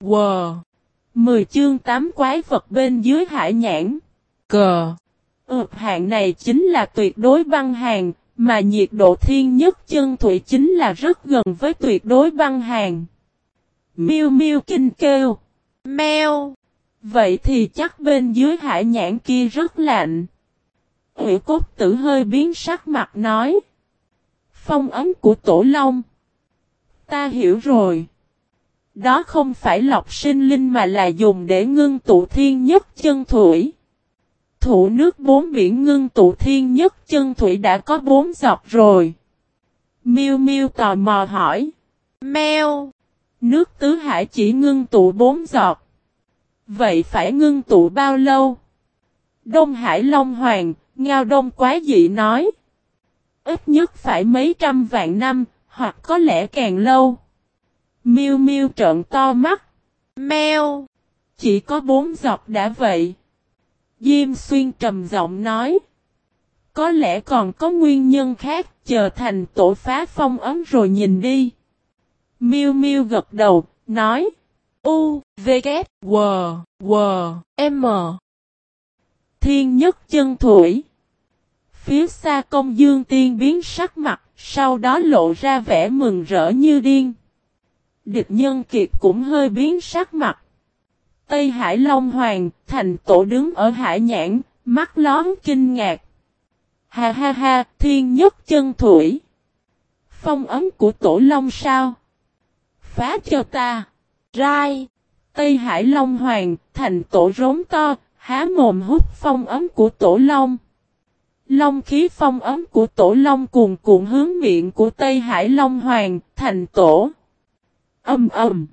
Wow! 10 chương 8 quái vật bên dưới hải nhãn. Cờ! Ướp hạng này chính là tuyệt đối băng hàng, mà nhiệt độ thiên nhất chân thủy chính là rất gần với tuyệt đối băng hàng. Miêu miêu kinh kêu. Mèo. Vậy thì chắc bên dưới hải nhãn kia rất lạnh. Hữu cốt tử hơi biến sắc mặt nói. Phong ấm của tổ long. Ta hiểu rồi. Đó không phải lọc sinh linh mà là dùng để ngưng tụ thiên nhất chân thủy. Thủ nước bốn biển ngưng tụ thiên nhất chân thủy đã có bốn giọt rồi. Miêu Miêu tò mò hỏi. Mèo. Nước tứ hải chỉ ngưng tụ bốn giọt. Vậy phải ngưng tụ bao lâu? Đông Hải Long Hoàng, Ngao Đông quá dị nói. Ít nhất phải mấy trăm vạn năm, hoặc có lẽ càng lâu. Miêu Miêu trợn to mắt. Mèo. Chỉ có bốn giọt đã vậy. Diêm xuyên trầm giọng nói. Có lẽ còn có nguyên nhân khác, chờ thành tổ phá phong ấm rồi nhìn đi. Miu Miu gật đầu, nói. U, V, K, W, W, M. Thiên nhất chân thủy. Phía xa công dương tiên biến sắc mặt, sau đó lộ ra vẻ mừng rỡ như điên. Địch nhân kiệt cũng hơi biến sắc mặt. Tây Hải Long Hoàng, thành tổ đứng ở Hải Nhãn, mắt lón kinh ngạc. Ha ha ha, thiên nhất chân thủy. Phong ấm của tổ long sao? Phá cho ta. Rai. Tây Hải Long Hoàng, thành tổ rống to, há mồm hút phong ấm của tổ long. Long khí phong ấm của tổ long cuồn cuộn hướng miệng của Tây Hải Long Hoàng, thành tổ. Âm ầm.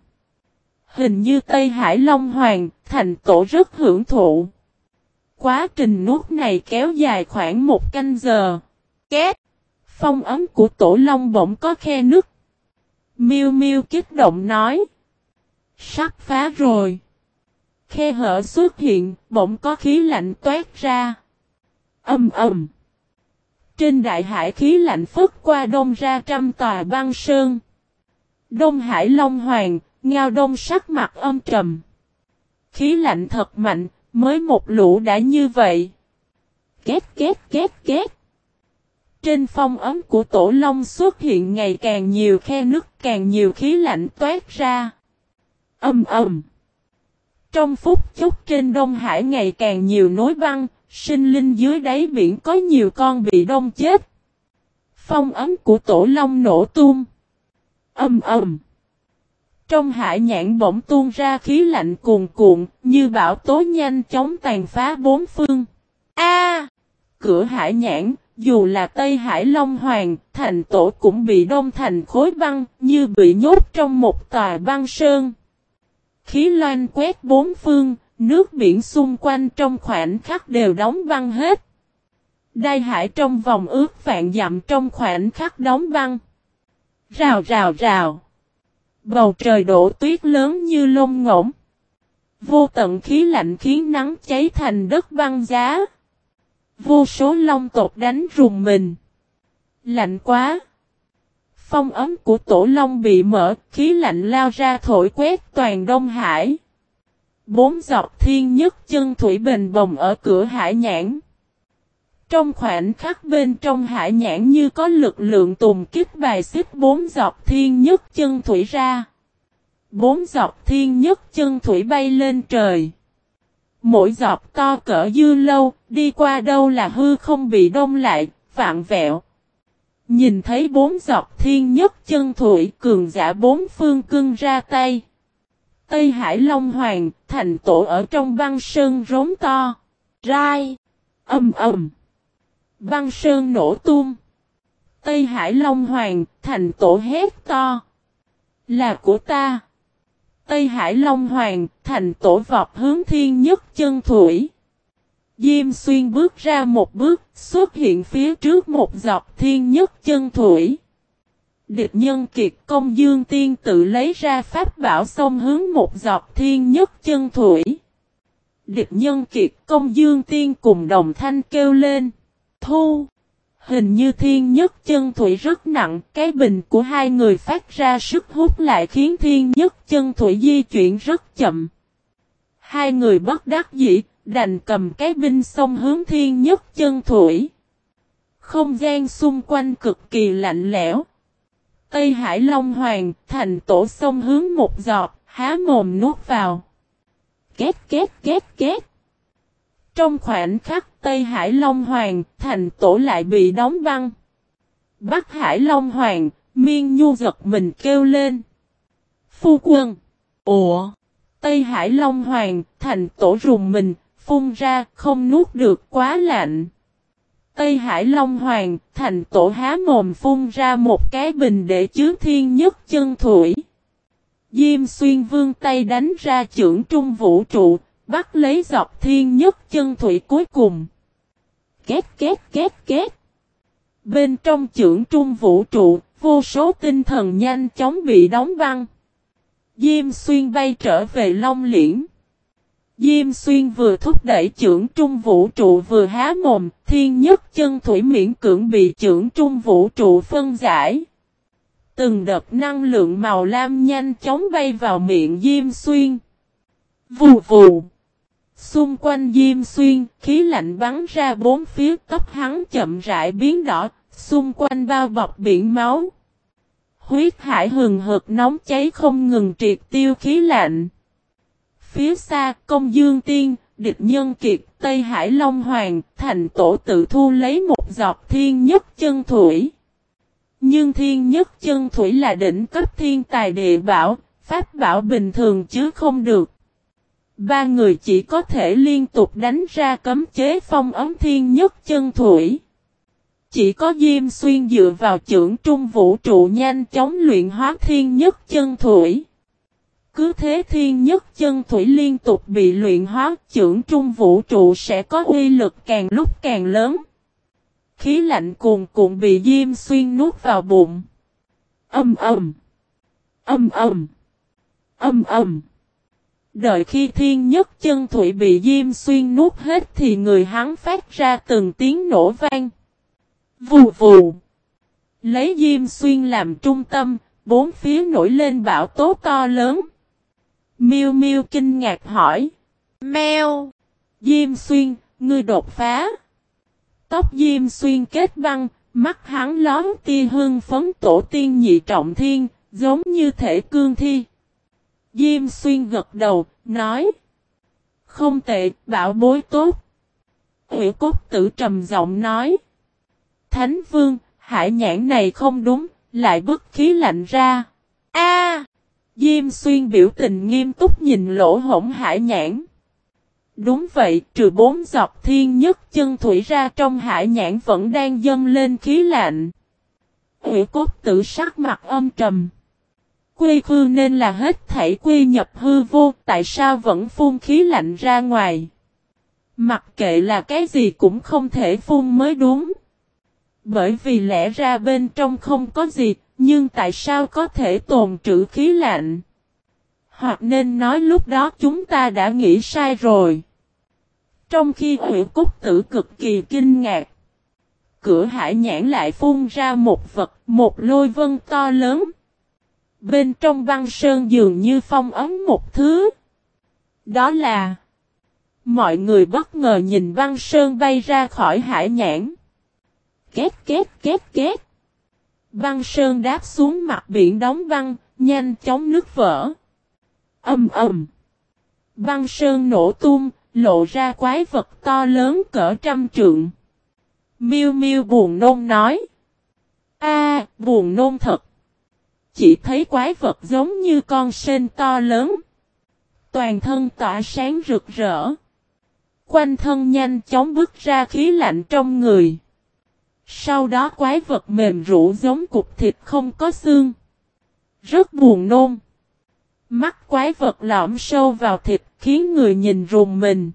Hình như Tây Hải Long Hoàng, thành tổ rất hưởng thụ. Quá trình nuốt này kéo dài khoảng một canh giờ. Két. Phong ấm của tổ long bỗng có khe nứt. Miêu miêu kích động nói. Sắp phá rồi. Khe hở xuất hiện, bỗng có khí lạnh toát ra. Âm ầm. Trên đại hải khí lạnh phất qua đông ra trăm tòa băng sơn. Đông Hải Long Hoàng, ngao đông sắc mặt âm trầm. Khí lạnh thật mạnh, mới một lũ đã như vậy. Két két két két. Trên phong ấm của tổ long xuất hiện ngày càng nhiều khe nứt càng nhiều khí lạnh toát ra. Âm ầm. Trong phút chốc trên Đông Hải ngày càng nhiều nối băng, sinh linh dưới đáy biển có nhiều con bị đông chết. Phong ấm của tổ long nổ tung. Âm ầm. Trong hải nhãn bỗng tuôn ra khí lạnh cuồn cuộn, như bão tố nhanh chóng tàn phá bốn phương. A! cửa hải nhãn, dù là Tây Hải Long Hoàng, thành tổ cũng bị đông thành khối băng, như bị nhốt trong một tòa băng sơn. Khí loan quét bốn phương, nước biển xung quanh trong khoảnh khắc đều đóng băng hết. Đai hải trong vòng ước vạn dặm trong khoảnh khắc đóng băng. Rào rào rào. Bầu trời đổ tuyết lớn như lông ngỗng. Vô tận khí lạnh khiến nắng cháy thành đất băng giá. Vô số long tộc đánh rùng mình. Lạnh quá. Phong ấm của tổ long bị mở, khí lạnh lao ra thổi quét toàn Đông Hải. Bốn dọc thiên nhất chân thủy bình bồng ở cửa hải nhãn. Trong khoảnh khắc bên trong hải nhãn như có lực lượng tùng kích bài xích bốn dọc thiên nhất chân thủy ra. Bốn dọc thiên nhất chân thủy bay lên trời. Mỗi dọc to cỡ dư lâu, đi qua đâu là hư không bị đông lại, vạn vẹo. Nhìn thấy bốn dọc thiên nhất chân thủy cường giả bốn phương cưng ra tay. Tây Hải Long Hoàng, thành tổ ở trong băng sơn rống to. Rai. Âm ầm. Băng sơn nổ tung. Tây Hải Long Hoàng, thành tổ hét to. Là của ta. Tây Hải Long Hoàng, thành tổ vọt hướng thiên nhất chân thủy. Diêm xuyên bước ra một bước, xuất hiện phía trước một dọc thiên nhất chân thủy. Địch nhân kiệt công dương tiên tự lấy ra pháp bảo xông hướng một dọc thiên nhất chân thủy. Địch nhân kiệt công dương tiên cùng đồng thanh kêu lên. Thu! Hình như thiên nhất chân thủy rất nặng, cái bình của hai người phát ra sức hút lại khiến thiên nhất chân thủy di chuyển rất chậm. Hai người bất đắc dĩ, đành cầm cái binh xông hướng thiên nhất chân thủy. Không gian xung quanh cực kỳ lạnh lẽo. Tây Hải Long Hoàng, thành tổ sông hướng một giọt, há mồm nuốt vào. Két két két két. Trong khoảnh khắc Tây Hải Long Hoàng, thành tổ lại bị đóng băng. Bắc Hải Long Hoàng, miên nhu giật mình kêu lên. Phu quân. Ủa? Tây Hải Long Hoàng, thành tổ rùng mình, phun ra, không nuốt được quá lạnh. Tây Hải Long Hoàng, thành tổ há mồm phun ra một cái bình để chứa thiên nhất chân thủy. Diêm xuyên vương tay đánh ra trưởng trung vũ trụ, bắt lấy dọc thiên nhất chân thủy cuối cùng. Két két két két. Bên trong trưởng trung vũ trụ, vô số tinh thần nhanh chóng bị đóng băng. Diêm xuyên bay trở về Long Liễn. Diêm xuyên vừa thúc đẩy trưởng trung vũ trụ vừa há mồm, thiên nhất chân thủy miễn cưỡng bị trưởng trung vũ trụ phân giải. Từng đợt năng lượng màu lam nhanh chóng bay vào miệng Diêm xuyên. Vù vù. Xung quanh Diêm xuyên, khí lạnh bắn ra bốn phía tóc hắn chậm rãi biến đỏ, xung quanh bao bọc biển máu. Huyết hải hừng hực nóng cháy không ngừng triệt tiêu khí lạnh. Phía xa, công dương tiên, địch nhân kiệt, Tây Hải Long Hoàng, thành tổ tự thu lấy một giọt thiên nhất chân thủy. Nhưng thiên nhất chân thủy là đỉnh cấp thiên tài địa bảo, pháp bảo bình thường chứ không được. Ba người chỉ có thể liên tục đánh ra cấm chế phong ấm thiên nhất chân thủy. Chỉ có Diêm Xuyên dựa vào trưởng trung vũ trụ nhanh chóng luyện hóa thiên nhất chân thủy. Cứ thế thiên nhất chân thủy liên tục bị luyện hóa, trưởng trung vũ trụ sẽ có uy lực càng lúc càng lớn. Khí lạnh cuồn cuộn bị Diêm Xuyên nuốt vào bụng. Âm ầm. Âm ầm. Âm ầm. Đợi khi thiên nhất chân thủy bị Diêm Xuyên nuốt hết thì người hắn phát ra từng tiếng nổ vang. Vù vù. Lấy Diêm Xuyên làm trung tâm, bốn phía nổi lên bão tố to lớn. Miêu Miêu kinh ngạc hỏi. Mèo. Diêm Xuyên, ngươi đột phá. Tóc Diêm Xuyên kết băng, mắt hắn lón tia hương phấn tổ tiên nhị trọng thiên, giống như thể cương thi. Diêm Xuyên gật đầu, nói. Không tệ, bảo bối tốt. Hủy cốt tử trầm giọng nói. Thánh Vương, hải nhãn này không đúng, lại bức khí lạnh ra. A! Diêm Xuyên biểu tình nghiêm túc nhìn lỗ hổng hải nhãn. Đúng vậy, trừ bốn giọt thiên nhất chân thủy ra trong hải nhãn vẫn đang dâng lên khí lạnh. Hủy cốt tử sắc mặt âm trầm. Quy khư nên là hết thảy quy nhập hư vô, tại sao vẫn phun khí lạnh ra ngoài? Mặc kệ là cái gì cũng không thể phun mới đúng. Bởi vì lẽ ra bên trong không có gì, nhưng tại sao có thể tồn trữ khí lạnh? Hoặc nên nói lúc đó chúng ta đã nghĩ sai rồi. Trong khi hủy cúc tử cực kỳ kinh ngạc. Cửa hải nhãn lại phun ra một vật, một lôi vân to lớn. Bên trong băng sơn dường như phong ấm một thứ. Đó là... Mọi người bất ngờ nhìn băng sơn bay ra khỏi hải nhãn. Két két két két. Băng sơn đáp xuống mặt biển đóng băng, nhanh chóng nước vỡ. Âm ầm. Băng sơn nổ tung, lộ ra quái vật to lớn cỡ trăm trượng. Miêu Miêu buồn nôn nói. A, buồn nôn thật. Chỉ thấy quái vật giống như con sên to lớn. Toàn thân tỏa sáng rực rỡ. Quanh thân nhanh chóng bước ra khí lạnh trong người. Sau đó quái vật mềm rũ giống cục thịt không có xương. Rất buồn nôn. Mắt quái vật lõm sâu vào thịt khiến người nhìn rùng mình.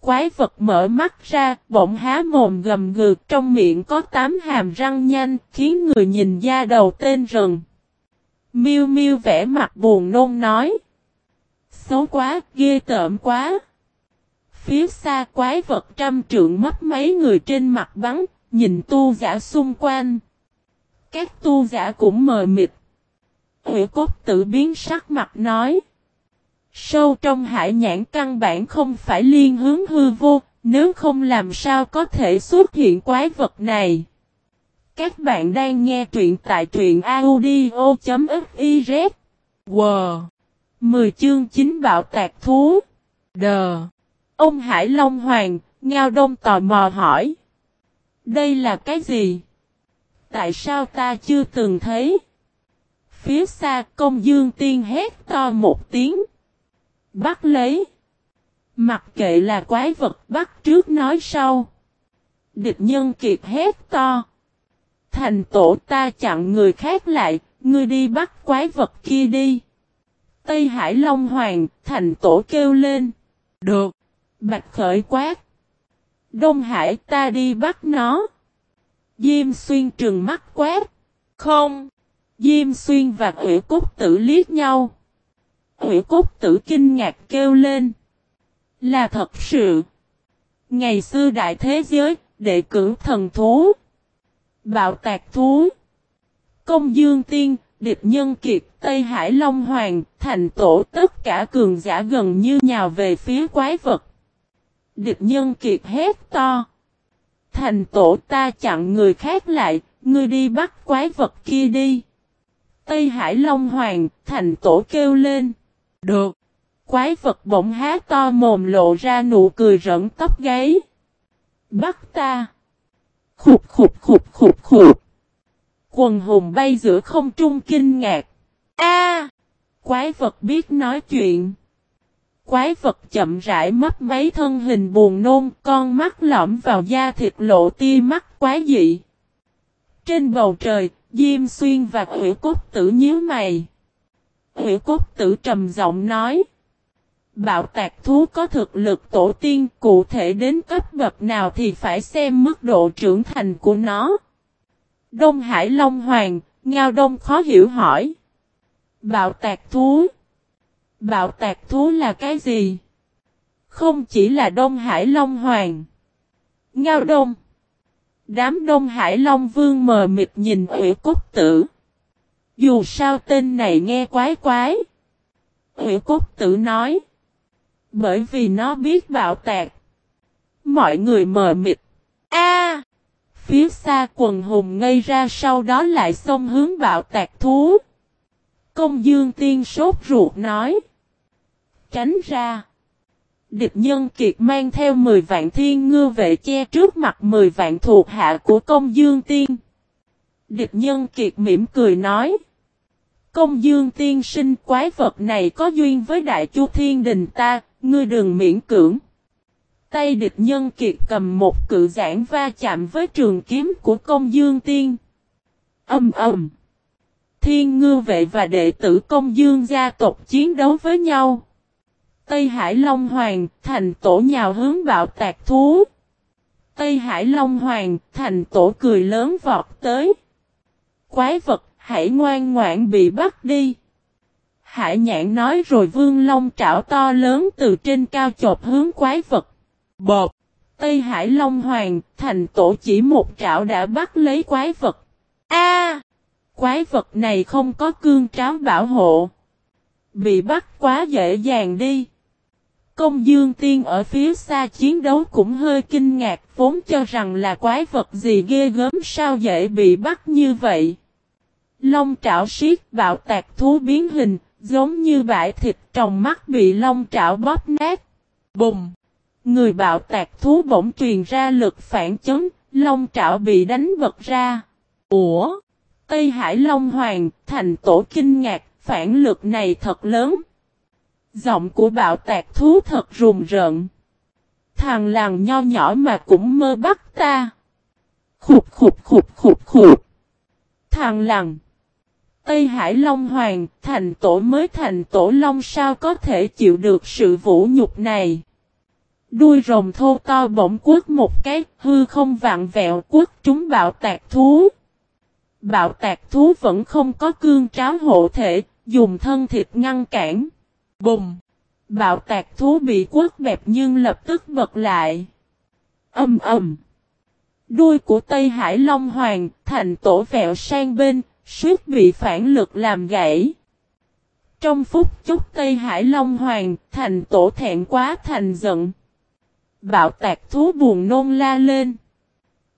Quái vật mở mắt ra, bỗng há mồm gầm gừ trong miệng có tám hàm răng nhanh, khiến người nhìn da đầu tên rừng. Miêu miêu vẽ mặt buồn nôn nói. Xấu quá, ghê tởm quá. Phía xa quái vật trăm trượng mất mấy người trên mặt bắn, nhìn tu giả xung quanh. Các tu giả cũng mờ mịt. Hữu cốt tự biến sắc mặt nói. Sâu trong hải nhãn căn bản không phải liên hướng hư vô, nếu không làm sao có thể xuất hiện quái vật này. Các bạn đang nghe truyện tại truyện audio.fiz. Wow! 10 chương 9 bạo tạc thú. Đờ! Ông Hải Long Hoàng, Ngao Đông tò mò hỏi. Đây là cái gì? Tại sao ta chưa từng thấy? Phía xa công dương tiên hét to một tiếng. Bắt lấy. Mặc kệ là quái vật bắt trước nói sau. Địch nhân kiệt hét to. Thành tổ ta chặn người khác lại, ngươi đi bắt quái vật kia đi. Tây Hải Long Hoàng, thành tổ kêu lên. Được. Bạch khởi quát. Đông Hải ta đi bắt nó. Diêm xuyên trừng mắt quát. Không. Diêm xuyên và ủy cốt tử liếc nhau. Ủy cốt tử kinh ngạc kêu lên. Là thật sự. Ngày xưa đại thế giới, đệ cử thần thú. Bạo tạc thú. Công dương tiên, địch nhân kiệt, Tây Hải Long Hoàng, thành tổ tất cả cường giả gần như nhào về phía quái vật. Địch nhân kiệt hét to. Thành tổ ta chặn người khác lại, ngươi đi bắt quái vật kia đi. Tây Hải Long Hoàng, thành tổ kêu lên. Được. Quái vật bỗng há to mồm lộ ra nụ cười rẫn tóc gáy. Bắt ta. Khục khục khục khục khục. Quần hùng bay giữa không trung kinh ngạc. A! quái vật biết nói chuyện. Quái vật chậm rãi mất mấy thân hình buồn nôn, con mắt lõm vào da thịt lộ tia mắt quái dị. Trên bầu trời, Diêm Xuyên và Hủy Cốt Tử nhíu mày. Hủy Cốt Tử trầm giọng nói. Bạo tạc thú có thực lực tổ tiên cụ thể đến cấp bậc nào thì phải xem mức độ trưởng thành của nó. Đông Hải Long Hoàng, Ngao Đông khó hiểu hỏi. Bạo tạc thú. Bạo tạc thú là cái gì? Không chỉ là Đông Hải Long Hoàng. Ngao Đông. Đám Đông Hải Long Vương mờ mịt nhìn Hủy Cốt Tử. Dù sao tên này nghe quái quái. Hủy Cốt Tử nói. Bởi vì nó biết bạo tạc. Mọi người mờ mịt. A! phía xa quần hùng ngây ra sau đó lại xông hướng bạo tạc thú. Công dương tiên sốt ruột nói. Tránh ra. Địch nhân kiệt mang theo 10 vạn thiên ngư vệ che trước mặt 10 vạn thuộc hạ của công dương tiên. Địch nhân kiệt mỉm cười nói. Công dương tiên sinh quái vật này có duyên với đại chu thiên đình ta, ngươi đừng miễn cưỡng. Tay địch nhân kiệt cầm một cự giảng va chạm với trường kiếm của công dương tiên. Âm ầm. Thiên ngư vệ và đệ tử công dương gia tộc chiến đấu với nhau. Tây Hải Long Hoàng, thành tổ nhào hướng bạo tạc thú. Tây Hải Long Hoàng, thành tổ cười lớn vọt tới. Quái vật, hãy ngoan ngoãn bị bắt đi. Hải nhãn nói rồi vương long trảo to lớn từ trên cao chộp hướng quái vật. Bột. Tây Hải Long Hoàng, thành tổ chỉ một trảo đã bắt lấy quái vật. A! quái vật này không có cương tráo bảo hộ. Bị bắt quá dễ dàng đi. Công Dương Tiên ở phía xa chiến đấu cũng hơi kinh ngạc vốn cho rằng là quái vật gì ghê gớm sao dễ bị bắt như vậy. Long trảo siết bạo tạc thú biến hình, giống như bãi thịt trong mắt bị long trảo bóp nát. Bùng! Người bạo tạc thú bỗng truyền ra lực phản chấn, long trảo bị đánh bật ra. Ủa? Tây Hải Long Hoàng, thành tổ kinh ngạc, phản lực này thật lớn. Giọng của bạo tạc thú thật rùng rợn. Thằng làng nho nhỏ mà cũng mơ bắt ta. Khục khục khục khục khục. Thằng làng. Tây Hải Long Hoàng, thành tổ mới thành tổ Long sao có thể chịu được sự vũ nhục này. Đuôi rồng thô to bỗng quất một cái, hư không vạn vẹo quất trúng bạo tạc thú. Bạo tạc thú vẫn không có cương tráo hộ thể, dùng thân thịt ngăn cản. Bùng! Bạo tạc thú bị quất bẹp nhưng lập tức bật lại. Âm ầm! Đuôi của Tây Hải Long Hoàng, thành tổ vẹo sang bên, suýt bị phản lực làm gãy. Trong phút chốc Tây Hải Long Hoàng, thành tổ thẹn quá thành giận. Bạo tạc thú buồn nôn la lên.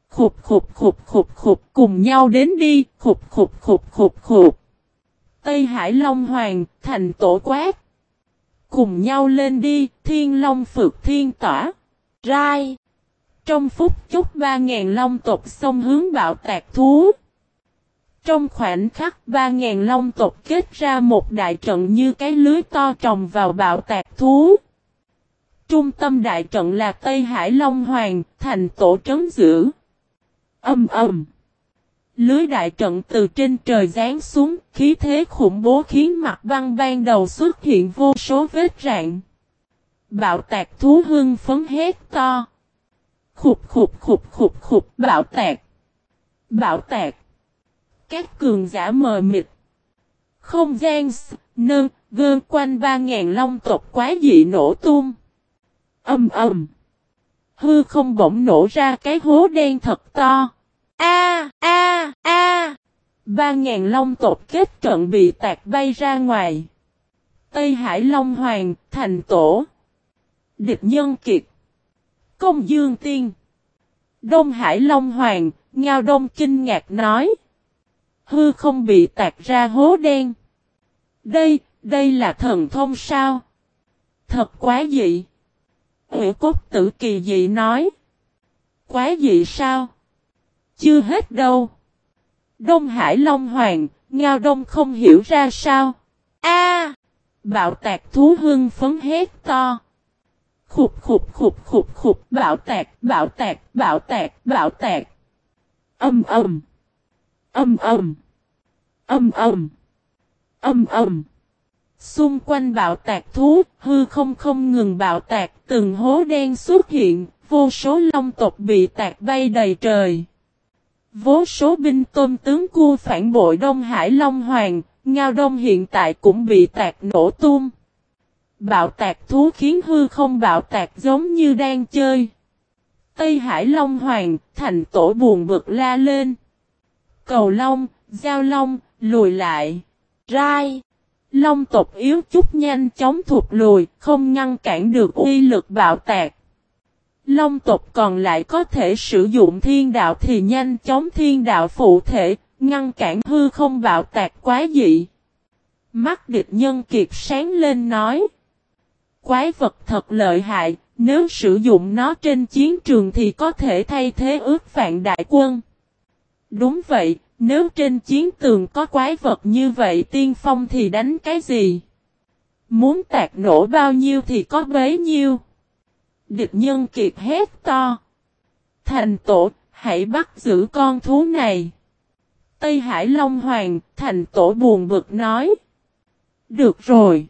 Khục khục khục khục khục cùng nhau đến đi, khục khục khục khục khục. Tây Hải Long Hoàng, thành tổ quát. Cùng nhau lên đi, thiên long phượt thiên tỏa. Rai. Trong phút chốc ba ngàn long tộc xông hướng bạo tạc thú. Trong khoảnh khắc ba ngàn long tộc kết ra một đại trận như cái lưới to trồng vào bạo tạc thú. Trung tâm đại trận là Tây Hải Long Hoàng, thành tổ trấn giữ. Âm ầm. Lưới đại trận từ trên trời giáng xuống, khí thế khủng bố khiến mặt băng ban đầu xuất hiện vô số vết rạn. Bạo tạc thú hưng phấn hét to. Khục khục khục khục khục bạo tạc. Bạo tạc. Các cường giả mờ mịt. Không gian nâng gơn quanh ba ngàn long tộc quá dị nổ tung. Âm ầm. Hư không bỗng nổ ra cái hố đen thật to. A a a. Ba ngàn long tộc kết trận bị tạc bay ra ngoài. Tây Hải Long Hoàng, thành tổ. Địch nhân kiệt. Công Dương Tiên. Đông Hải Long Hoàng, Ngao Đông kinh ngạc nói. Hư không bị tạc ra hố đen. Đây, đây là thần thông sao? Thật quá dị. Ủy cốt tử kỳ dị nói. Quá dị sao? Chưa hết đâu. Đông Hải Long Hoàng, Ngao Đông không hiểu ra sao. A! bạo tạc thú hưng phấn hét to. Khục khục khục khục khục bạo tạc, bạo tạc, bạo tạc, bạo tạc. Âm ầm. Âm ầm. Âm ầm. Âm ầm. Xung quanh bạo tạc thú, hư không không ngừng bạo tạc, từng hố đen xuất hiện, vô số long tộc bị tạc bay đầy trời. Vô số binh tôm tướng cua phản bội Đông Hải Long Hoàng, Ngao Đông hiện tại cũng bị tạc nổ tung. Bạo tạc thú khiến hư không bạo tạc giống như đang chơi. Tây Hải Long Hoàng, thành tổ buồn bực la lên. Cầu Long, Giao Long, lùi lại. Rai. Long tộc yếu chút nhanh chóng thụt lùi, không ngăn cản được uy lực bạo tạc. Long tộc còn lại có thể sử dụng thiên đạo thì nhanh chóng thiên đạo phụ thể, ngăn cản hư không bạo tạc quá dị. Mắt địch nhân kiệt sáng lên nói. Quái vật thật lợi hại, nếu sử dụng nó trên chiến trường thì có thể thay thế ước vạn đại quân. Đúng vậy, nếu trên chiến tường có quái vật như vậy tiên phong thì đánh cái gì? Muốn tạc nổ bao nhiêu thì có bấy nhiêu. Địch nhân kiệt hét to. Thành tổ, hãy bắt giữ con thú này. Tây Hải Long Hoàng, thành tổ buồn bực nói. Được rồi.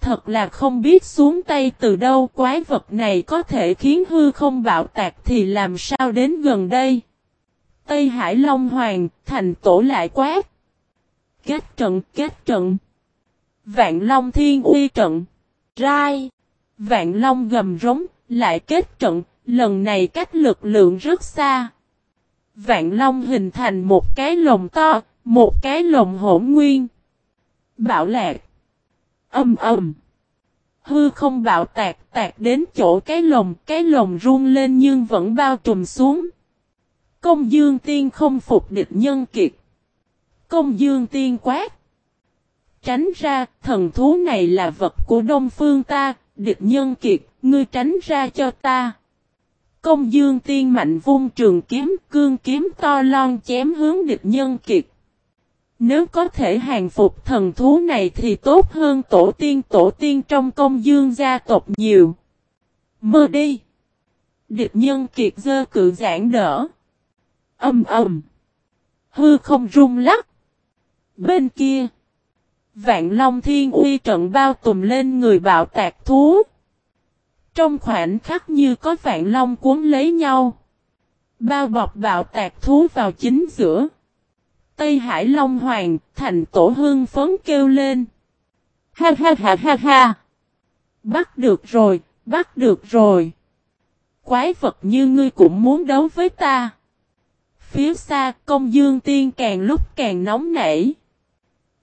Thật là không biết xuống tay từ đâu quái vật này có thể khiến hư không bạo tạc thì làm sao đến gần đây. Tây Hải Long Hoàng, thành tổ lại quát. Kết trận, kết trận. Vạn Long Thiên Uy trận. Rai. Vạn Long gầm rống, lại kết trận, lần này cách lực lượng rất xa. Vạn Long hình thành một cái lồng to, một cái lồng hỗn nguyên. Bạo lạc. Âm ầm. Hư không bạo tạc tạc đến chỗ cái lồng, cái lồng run lên nhưng vẫn bao trùm xuống. Công dương tiên không phục địch nhân kiệt. Công dương tiên quát. Tránh ra, thần thú này là vật của đông phương ta, địch nhân kiệt, ngươi tránh ra cho ta. Công dương tiên mạnh vung trường kiếm, cương kiếm to lon chém hướng địch nhân kiệt. Nếu có thể hàng phục thần thú này thì tốt hơn tổ tiên tổ tiên trong công dương gia tộc nhiều. Mơ đi. Địch nhân kiệt dơ cự giảng đỡ. Âm ầm. Hư không rung lắc. Bên kia. Vạn Long Thiên Uy trận bao tùm lên người bạo tạc thú. Trong khoảnh khắc như có Vạn Long cuốn lấy nhau. Bao bọc bạo tạc thú vào chính giữa. Tây Hải Long Hoàng, thành tổ hương phấn kêu lên. Ha ha ha ha ha. Bắt được rồi, bắt được rồi. Quái vật như ngươi cũng muốn đấu với ta. Phía xa công dương tiên càng lúc càng nóng nảy.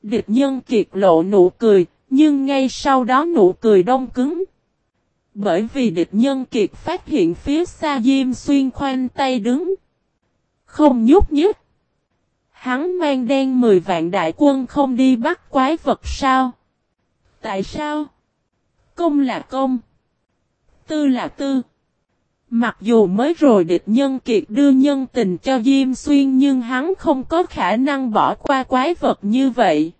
Địch nhân kiệt lộ nụ cười, nhưng ngay sau đó nụ cười đông cứng. Bởi vì địch nhân kiệt phát hiện phía xa Diêm Xuyên khoanh tay đứng. Không nhúc nhích. Hắn mang đen 10 vạn đại quân không đi bắt quái vật sao? Tại sao? Công là công. Tư là tư. Mặc dù mới rồi địch nhân kiệt đưa nhân tình cho Diêm Xuyên nhưng hắn không có khả năng bỏ qua quái vật như vậy.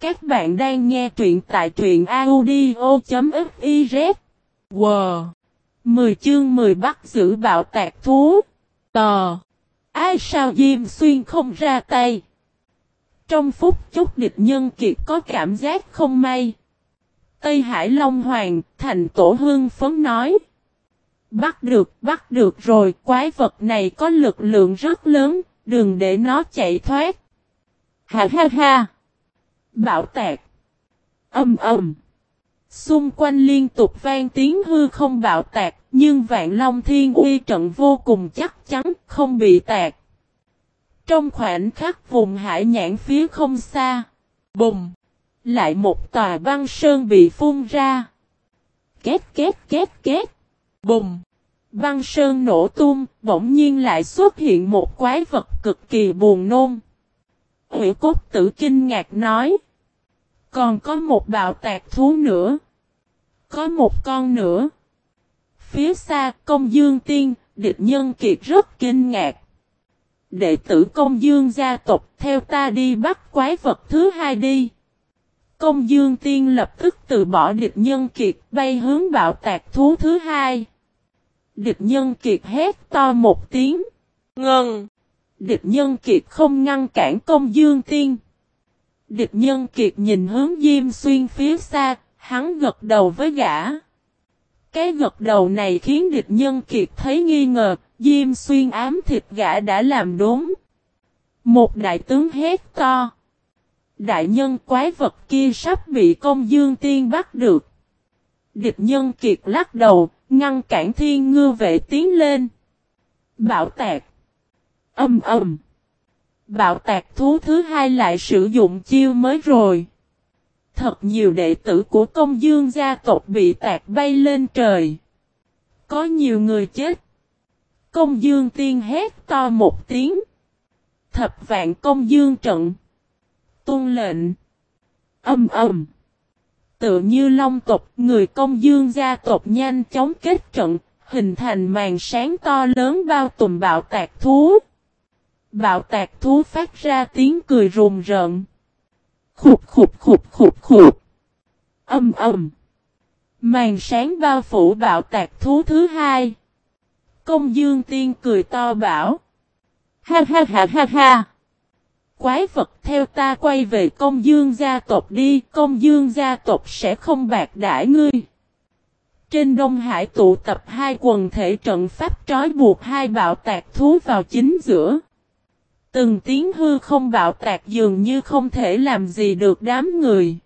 Các bạn đang nghe truyện tại truyện audio.fiz. Wow! 10 chương 10 bắt giữ bạo tạc thú. Tò! Ai sao Diêm Xuyên không ra tay? Trong phút chốc địch nhân kiệt có cảm giác không may. Tây Hải Long Hoàng, thành tổ hương phấn nói. Bắt được, bắt được rồi, quái vật này có lực lượng rất lớn, đừng để nó chạy thoát. Ha ha ha! Bạo tạc! Âm ầm! Xung quanh liên tục vang tiếng hư không bạo tạc, nhưng Vạn Long Thiên Uy trận vô cùng chắc chắn, không bị tạc. Trong khoảnh khắc vùng hải nhãn phía không xa, bùng! Lại một tòa băng sơn bị phun ra. Két két két két! Bùng! Băng sơn nổ tung, bỗng nhiên lại xuất hiện một quái vật cực kỳ buồn nôn. Hủy cốt tử kinh ngạc nói. Còn có một bạo tạc thú nữa. Có một con nữa. Phía xa công dương tiên, địch nhân kiệt rất kinh ngạc. Đệ tử công dương gia tộc theo ta đi bắt quái vật thứ hai đi. Công dương tiên lập tức từ bỏ địch nhân kiệt bay hướng bạo tạc thú thứ hai. Địch nhân kiệt hét to một tiếng. Ngừng! Địch nhân kiệt không ngăn cản công dương tiên. Địch nhân kiệt nhìn hướng Diêm Xuyên phía xa, hắn gật đầu với gã. Cái gật đầu này khiến địch nhân kiệt thấy nghi ngờ, Diêm Xuyên ám thịt gã đã làm đúng. Một đại tướng hét to. Đại nhân quái vật kia sắp bị công dương tiên bắt được. Địch nhân kiệt lắc đầu, ngăn cản thiên ngư vệ tiến lên. Bảo tạc. Âm ầm. Bạo tạc thú thứ hai lại sử dụng chiêu mới rồi. Thật nhiều đệ tử của công dương gia tộc bị tạc bay lên trời. Có nhiều người chết. Công dương tiên hét to một tiếng. Thập vạn công dương trận. Tôn lệnh. Âm ầm. Tự như long tộc, người công dương gia tộc nhanh chóng kết trận, hình thành màn sáng to lớn bao tùm bạo tạc thú. Bạo tạc thú phát ra tiếng cười rùng rợn. Khục khục khục khục khục. Âm âm Màn sáng bao phủ bạo tạc thú thứ hai. Công dương tiên cười to bảo. Ha ha ha ha ha. Quái vật theo ta quay về công dương gia tộc đi, công dương gia tộc sẽ không bạc đãi ngươi. Trên Đông Hải tụ tập hai quần thể trận pháp trói buộc hai bạo tạc thú vào chính giữa. Từng tiếng hư không bạo tạc dường như không thể làm gì được đám người.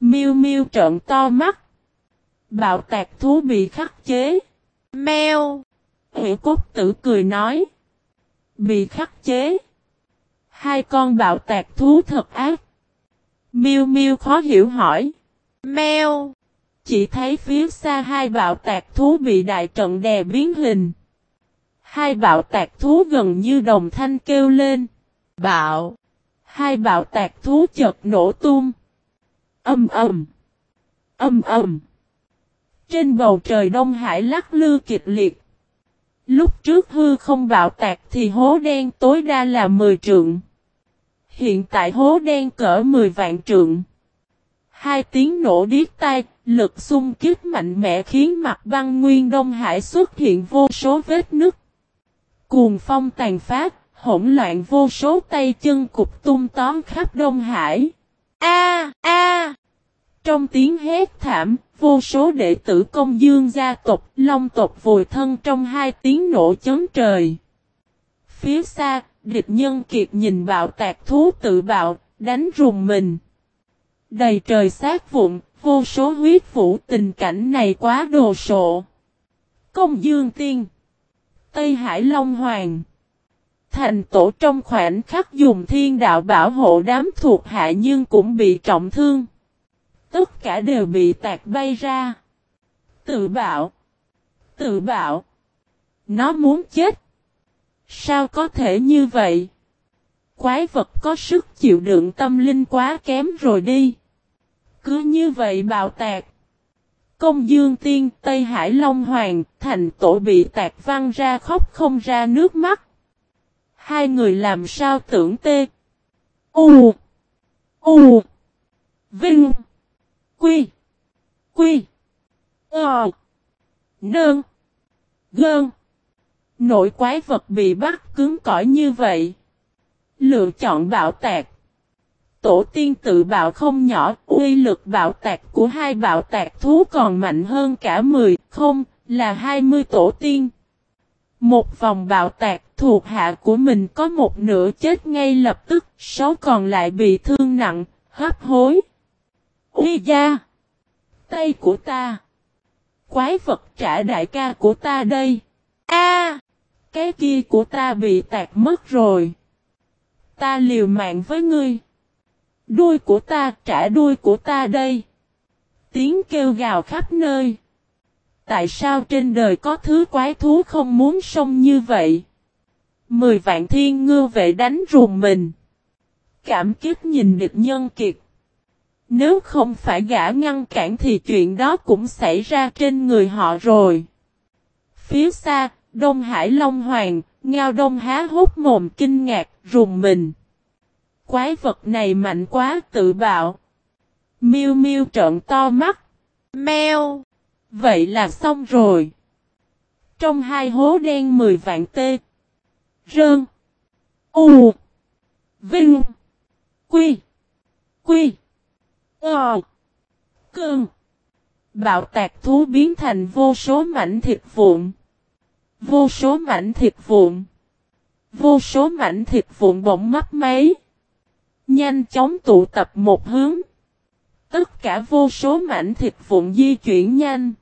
Miêu miêu trợn to mắt. Bạo tạc thú bị khắc chế. Mèo. Hệ cốt tử cười nói. Bị khắc chế. Hai con bạo tạc thú thật ác. Miêu miêu khó hiểu hỏi. Mèo. Chỉ thấy phía xa hai bạo tạc thú bị đại trận đè biến hình. Hai bạo tạc thú gần như đồng thanh kêu lên. Bạo. Hai bạo tạc thú chợt nổ tung. Âm ầm. Âm ầm. Trên bầu trời Đông Hải lắc lư kịch liệt. Lúc trước hư không bạo tạc thì hố đen tối đa là 10 trượng. Hiện tại hố đen cỡ 10 vạn trượng. Hai tiếng nổ điếc tai, lực xung kích mạnh mẽ khiến mặt băng nguyên Đông Hải xuất hiện vô số vết nứt. Cuồng phong tàn phát, hỗn loạn vô số tay chân cục tung tóm khắp Đông Hải. A a! Trong tiếng hét thảm, vô số đệ tử công dương gia tộc, long tộc vùi thân trong hai tiếng nổ chấn trời. Phía xa, địch nhân kiệt nhìn bạo tạc thú tự bạo, đánh rùng mình. Đầy trời sát vụn, vô số huyết vũ tình cảnh này quá đồ sộ. Công dương tiên Tây Hải Long Hoàng. Thành tổ trong khoảnh khắc dùng thiên đạo bảo hộ đám thuộc hạ nhưng cũng bị trọng thương. Tất cả đều bị tạc bay ra. Tự bạo. Tự bạo. Nó muốn chết. Sao có thể như vậy? Quái vật có sức chịu đựng tâm linh quá kém rồi đi. Cứ như vậy bạo tạc. Công Dương Tiên, Tây Hải Long Hoàng, thành tổ bị tạc văng ra khóc không ra nước mắt. Hai người làm sao tưởng tê. U. U. Vinh. Quy. Quy. Ờ. Nương. Gơn. Nội quái vật bị bắt cứng cỏi như vậy. Lựa chọn bạo tạc tổ tiên tự bạo không nhỏ, uy lực bạo tạc của hai bạo tạc thú còn mạnh hơn cả 10, không, là 20 tổ tiên. Một vòng bạo tạc thuộc hạ của mình có một nửa chết ngay lập tức, sáu còn lại bị thương nặng, hấp hối. Uy gia! Tay của ta! Quái vật trả đại ca của ta đây! A, cái kia của ta bị tạc mất rồi! Ta liều mạng với ngươi! Đuôi của ta, trả đuôi của ta đây. Tiếng kêu gào khắp nơi. Tại sao trên đời có thứ quái thú không muốn sông như vậy? Mười vạn thiên ngư vệ đánh rùm mình. Cảm kiếp nhìn địch nhân kiệt. Nếu không phải gã ngăn cản thì chuyện đó cũng xảy ra trên người họ rồi. Phía xa, Đông Hải Long Hoàng, Ngao Đông há hốt mồm kinh ngạc, rùng mình. Quái vật này mạnh quá tự bạo. Miêu miêu trợn to mắt. Mèo. Vậy là xong rồi. Trong hai hố đen 10 vạn tê. Rơn. U. Vinh. Quy. Quy. Ờ. Cơn. Bạo tạc thú biến thành vô số mảnh thịt vụn. Vô số mảnh thịt vụn. Vô số mảnh thịt vụn bỗng mất máy. Nhanh chóng tụ tập một hướng. Tất cả vô số mảnh thịt vụn di chuyển nhanh.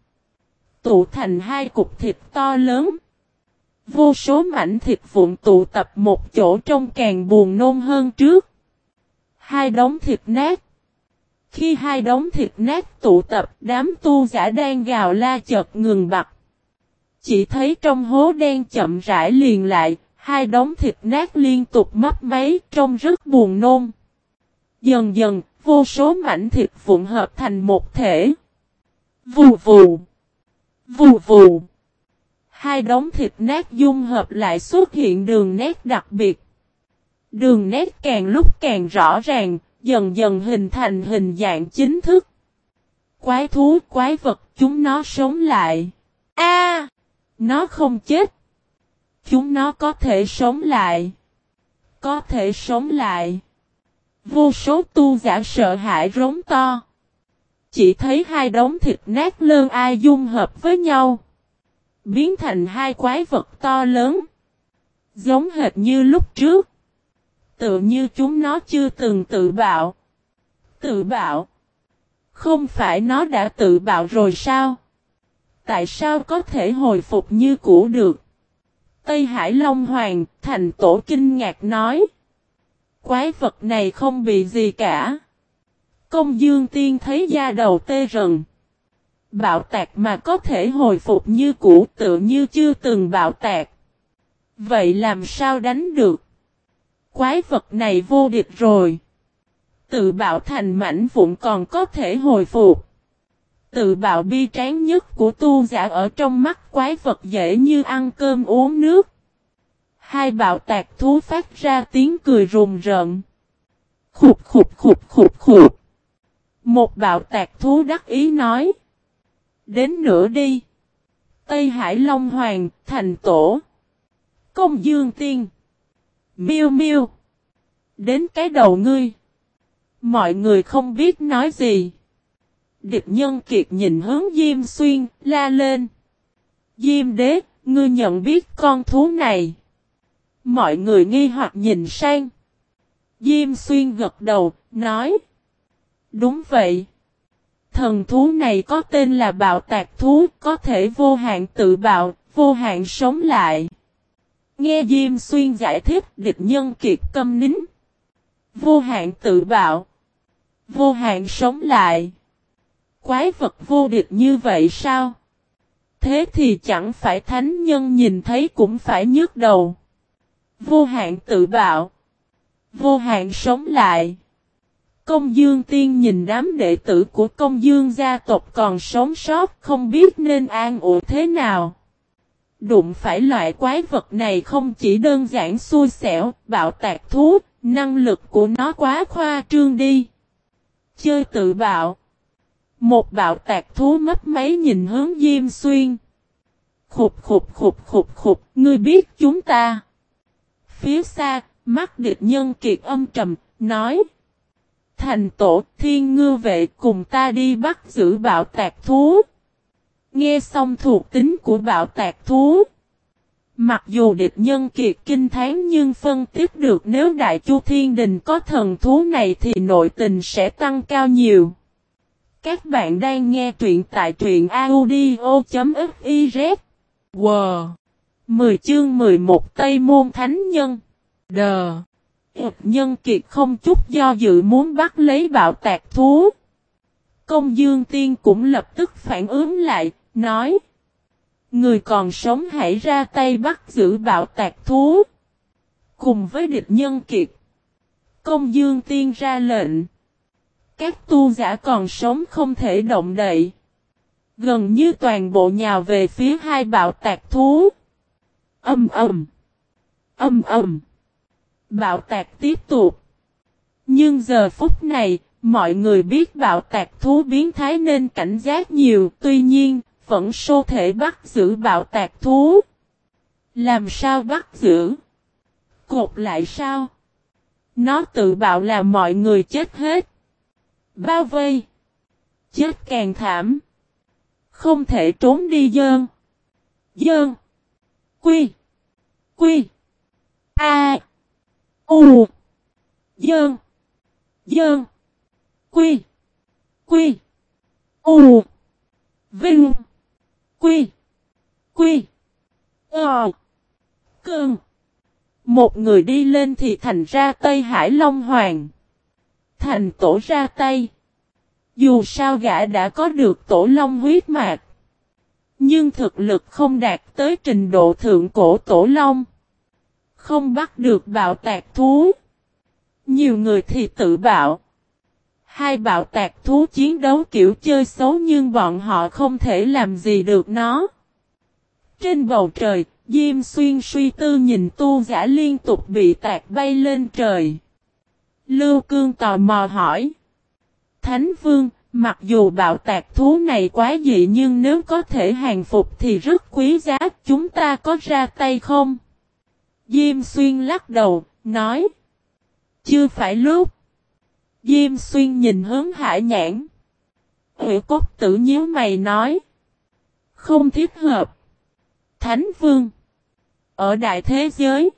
Tụ thành hai cục thịt to lớn. Vô số mảnh thịt vụn tụ tập một chỗ trong càng buồn nôn hơn trước. Hai đống thịt nát. Khi hai đống thịt nát tụ tập, đám tu giả đang gào la chợt ngừng bặt. Chỉ thấy trong hố đen chậm rãi liền lại, hai đống thịt nát liên tục mấp máy trông rất buồn nôn. Dần dần, vô số mảnh thịt vụn hợp thành một thể. Vù vù. Vù vù. Hai đống thịt nát dung hợp lại xuất hiện đường nét đặc biệt. Đường nét càng lúc càng rõ ràng, dần dần hình thành hình dạng chính thức. Quái thú, quái vật, chúng nó sống lại. A, nó không chết. Chúng nó có thể sống lại. Có thể sống lại. Vô số tu giả sợ hãi rống to. Chỉ thấy hai đống thịt nát lơn ai dung hợp với nhau. Biến thành hai quái vật to lớn. Giống hệt như lúc trước. Tự như chúng nó chưa từng tự bạo. Tự bạo? Không phải nó đã tự bạo rồi sao? Tại sao có thể hồi phục như cũ được? Tây Hải Long Hoàng, thành tổ kinh ngạc nói. Quái vật này không bị gì cả. Công dương tiên thấy da đầu tê rần. Bạo tạc mà có thể hồi phục như cũ tự như chưa từng bạo tạc. Vậy làm sao đánh được? Quái vật này vô địch rồi. Tự bạo thành mảnh vụn còn có thể hồi phục. Tự bạo bi tráng nhất của tu giả ở trong mắt quái vật dễ như ăn cơm uống nước. Hai bạo tạc thú phát ra tiếng cười rùng rợn. Khục khục khục khục khục. Một bạo tạc thú đắc ý nói. Đến nữa đi. Tây Hải Long Hoàng, thành tổ. Công Dương Tiên. Miêu miêu. Đến cái đầu ngươi. Mọi người không biết nói gì. Địch nhân kiệt nhìn hướng Diêm Xuyên, la lên. Diêm đế, ngươi nhận biết con thú này. Mọi người nghi hoặc nhìn sang. Diêm Xuyên gật đầu, nói. Đúng vậy. Thần thú này có tên là bạo tạc thú, có thể vô hạn tự bạo, vô hạn sống lại. Nghe Diêm Xuyên giải thích địch nhân kiệt câm nín. Vô hạn tự bạo. Vô hạn sống lại. Quái vật vô địch như vậy sao? Thế thì chẳng phải thánh nhân nhìn thấy cũng phải nhức đầu. Vô hạn tự bạo. Vô hạn sống lại. Công dương tiên nhìn đám đệ tử của công dương gia tộc còn sống sót không biết nên an ủi thế nào. Đụng phải loại quái vật này không chỉ đơn giản xui xẻo, bạo tạc thú, năng lực của nó quá khoa trương đi. Chơi tự bạo. Một bạo tạc thú mất máy nhìn hướng Diêm Xuyên. Khục khục khục khục khục, ngươi biết chúng ta. Phía xa, mắt địch nhân kiệt âm trầm, nói. Thành tổ thiên ngư vệ cùng ta đi bắt giữ bạo tạc thú. Nghe xong thuộc tính của bạo tạc thú. Mặc dù địch nhân kiệt kinh tháng nhưng phân tích được nếu Đại Chu Thiên Đình có thần thú này thì nội tình sẽ tăng cao nhiều. Các bạn đang nghe truyện tại truyện audio.fiz. Wow! 10 chương 11 Tây Môn Thánh Nhân. Đờ! Nhân kiệt không chút do dự muốn bắt lấy bạo tạc thú. Công dương tiên cũng lập tức phản ứng lại, nói. Người còn sống hãy ra tay bắt giữ bạo tạc thú. Cùng với địch nhân kiệt. Công dương tiên ra lệnh. Các tu giả còn sống không thể động đậy. Gần như toàn bộ nhào về phía hai bạo tạc thú. Âm ầm. Âm ầm. Bạo tạc tiếp tục. Nhưng giờ phút này, mọi người biết bạo tạc thú biến thái nên cảnh giác nhiều. Tuy nhiên, vẫn sô thể bắt giữ bạo tạc thú. Làm sao bắt giữ? Cột lại sao? Nó tự bạo là mọi người chết hết. Bao vây. Chết càng thảm. Không thể trốn đi dơn. Dơn. Quy. Quy. A. U. Dơn. Dơn. Quy. Quy. U. Vinh. Quy. Quy. Ờ. Cơn. Một người đi lên thì thành ra Tây Hải Long Hoàng. Thành tổ ra tay. Dù sao gã đã có được tổ long huyết mạch. Nhưng thực lực không đạt tới trình độ thượng cổ tổ long. Không bắt được bạo tạc thú. Nhiều người thì tự bạo. Hai bạo tạc thú chiến đấu kiểu chơi xấu nhưng bọn họ không thể làm gì được nó. Trên bầu trời, Diêm xuyên suy tư nhìn tu giả liên tục bị tạc bay lên trời. Lưu Cương tò mò hỏi. Thánh Vương, mặc dù bạo tạc thú này quá dị nhưng nếu có thể hàng phục thì rất quý giá, chúng ta có ra tay không? Diêm Xuyên lắc đầu, nói. Chưa phải lúc. Diêm Xuyên nhìn hướng hải nhãn. Hữu cốt tử nhíu mày nói. Không thiết hợp. Thánh Vương. Ở đại thế giới.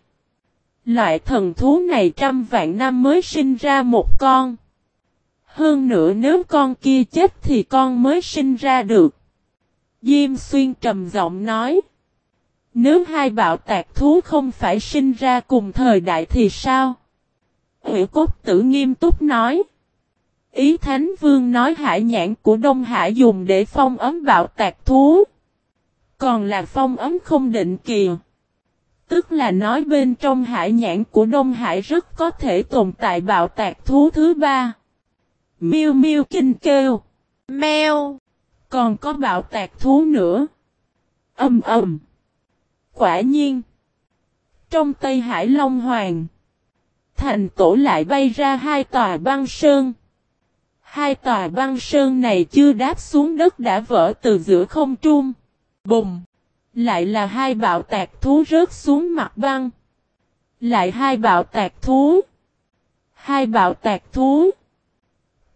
Loại thần thú này trăm vạn năm mới sinh ra một con. Hơn nữa nếu con kia chết thì con mới sinh ra được. Diêm xuyên trầm giọng nói. Nếu hai bạo tạc thú không phải sinh ra cùng thời đại thì sao? Hữu cốt tử nghiêm túc nói. Ý Thánh Vương nói hải nhãn của Đông Hải dùng để phong ấm bạo tạc thú. Còn là phong ấm không định kìa. Tức là nói bên trong hải nhãn của Đông Hải rất có thể tồn tại bạo tạc thú thứ ba. Miêu miêu kinh kêu. Mèo. Còn có bạo tạc thú nữa. Âm ầm. Quả nhiên. Trong Tây Hải Long Hoàng. Thành tổ lại bay ra hai tòa băng sơn. Hai tòa băng sơn này chưa đáp xuống đất đã vỡ từ giữa không trung. Bùng. Lại là hai bạo tạc thú rớt xuống mặt băng. Lại hai bạo tạc thú. Hai bạo tạc thú.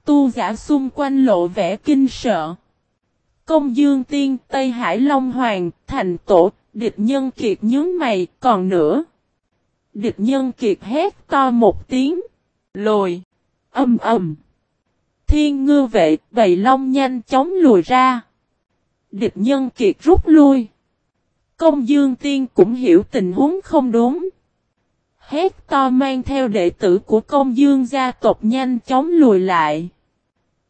Tu giả xung quanh lộ vẻ kinh sợ. Công Dương Tiên, Tây Hải Long Hoàng, Thành Tổ, địch nhân kiệt nhướng mày, còn nữa. Địch nhân kiệt hét to một tiếng. Lồi. Âm ầm. Thiên ngư vệ, bầy long nhanh chóng lùi ra. Địch nhân kiệt rút lui. Công Dương Tiên cũng hiểu tình huống không đúng. Hét to mang theo đệ tử của công dương gia tộc nhanh chóng lùi lại.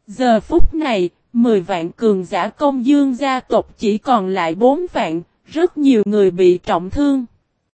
Giờ phút này, 10 vạn cường giả công dương gia tộc chỉ còn lại 4 vạn, rất nhiều người bị trọng thương.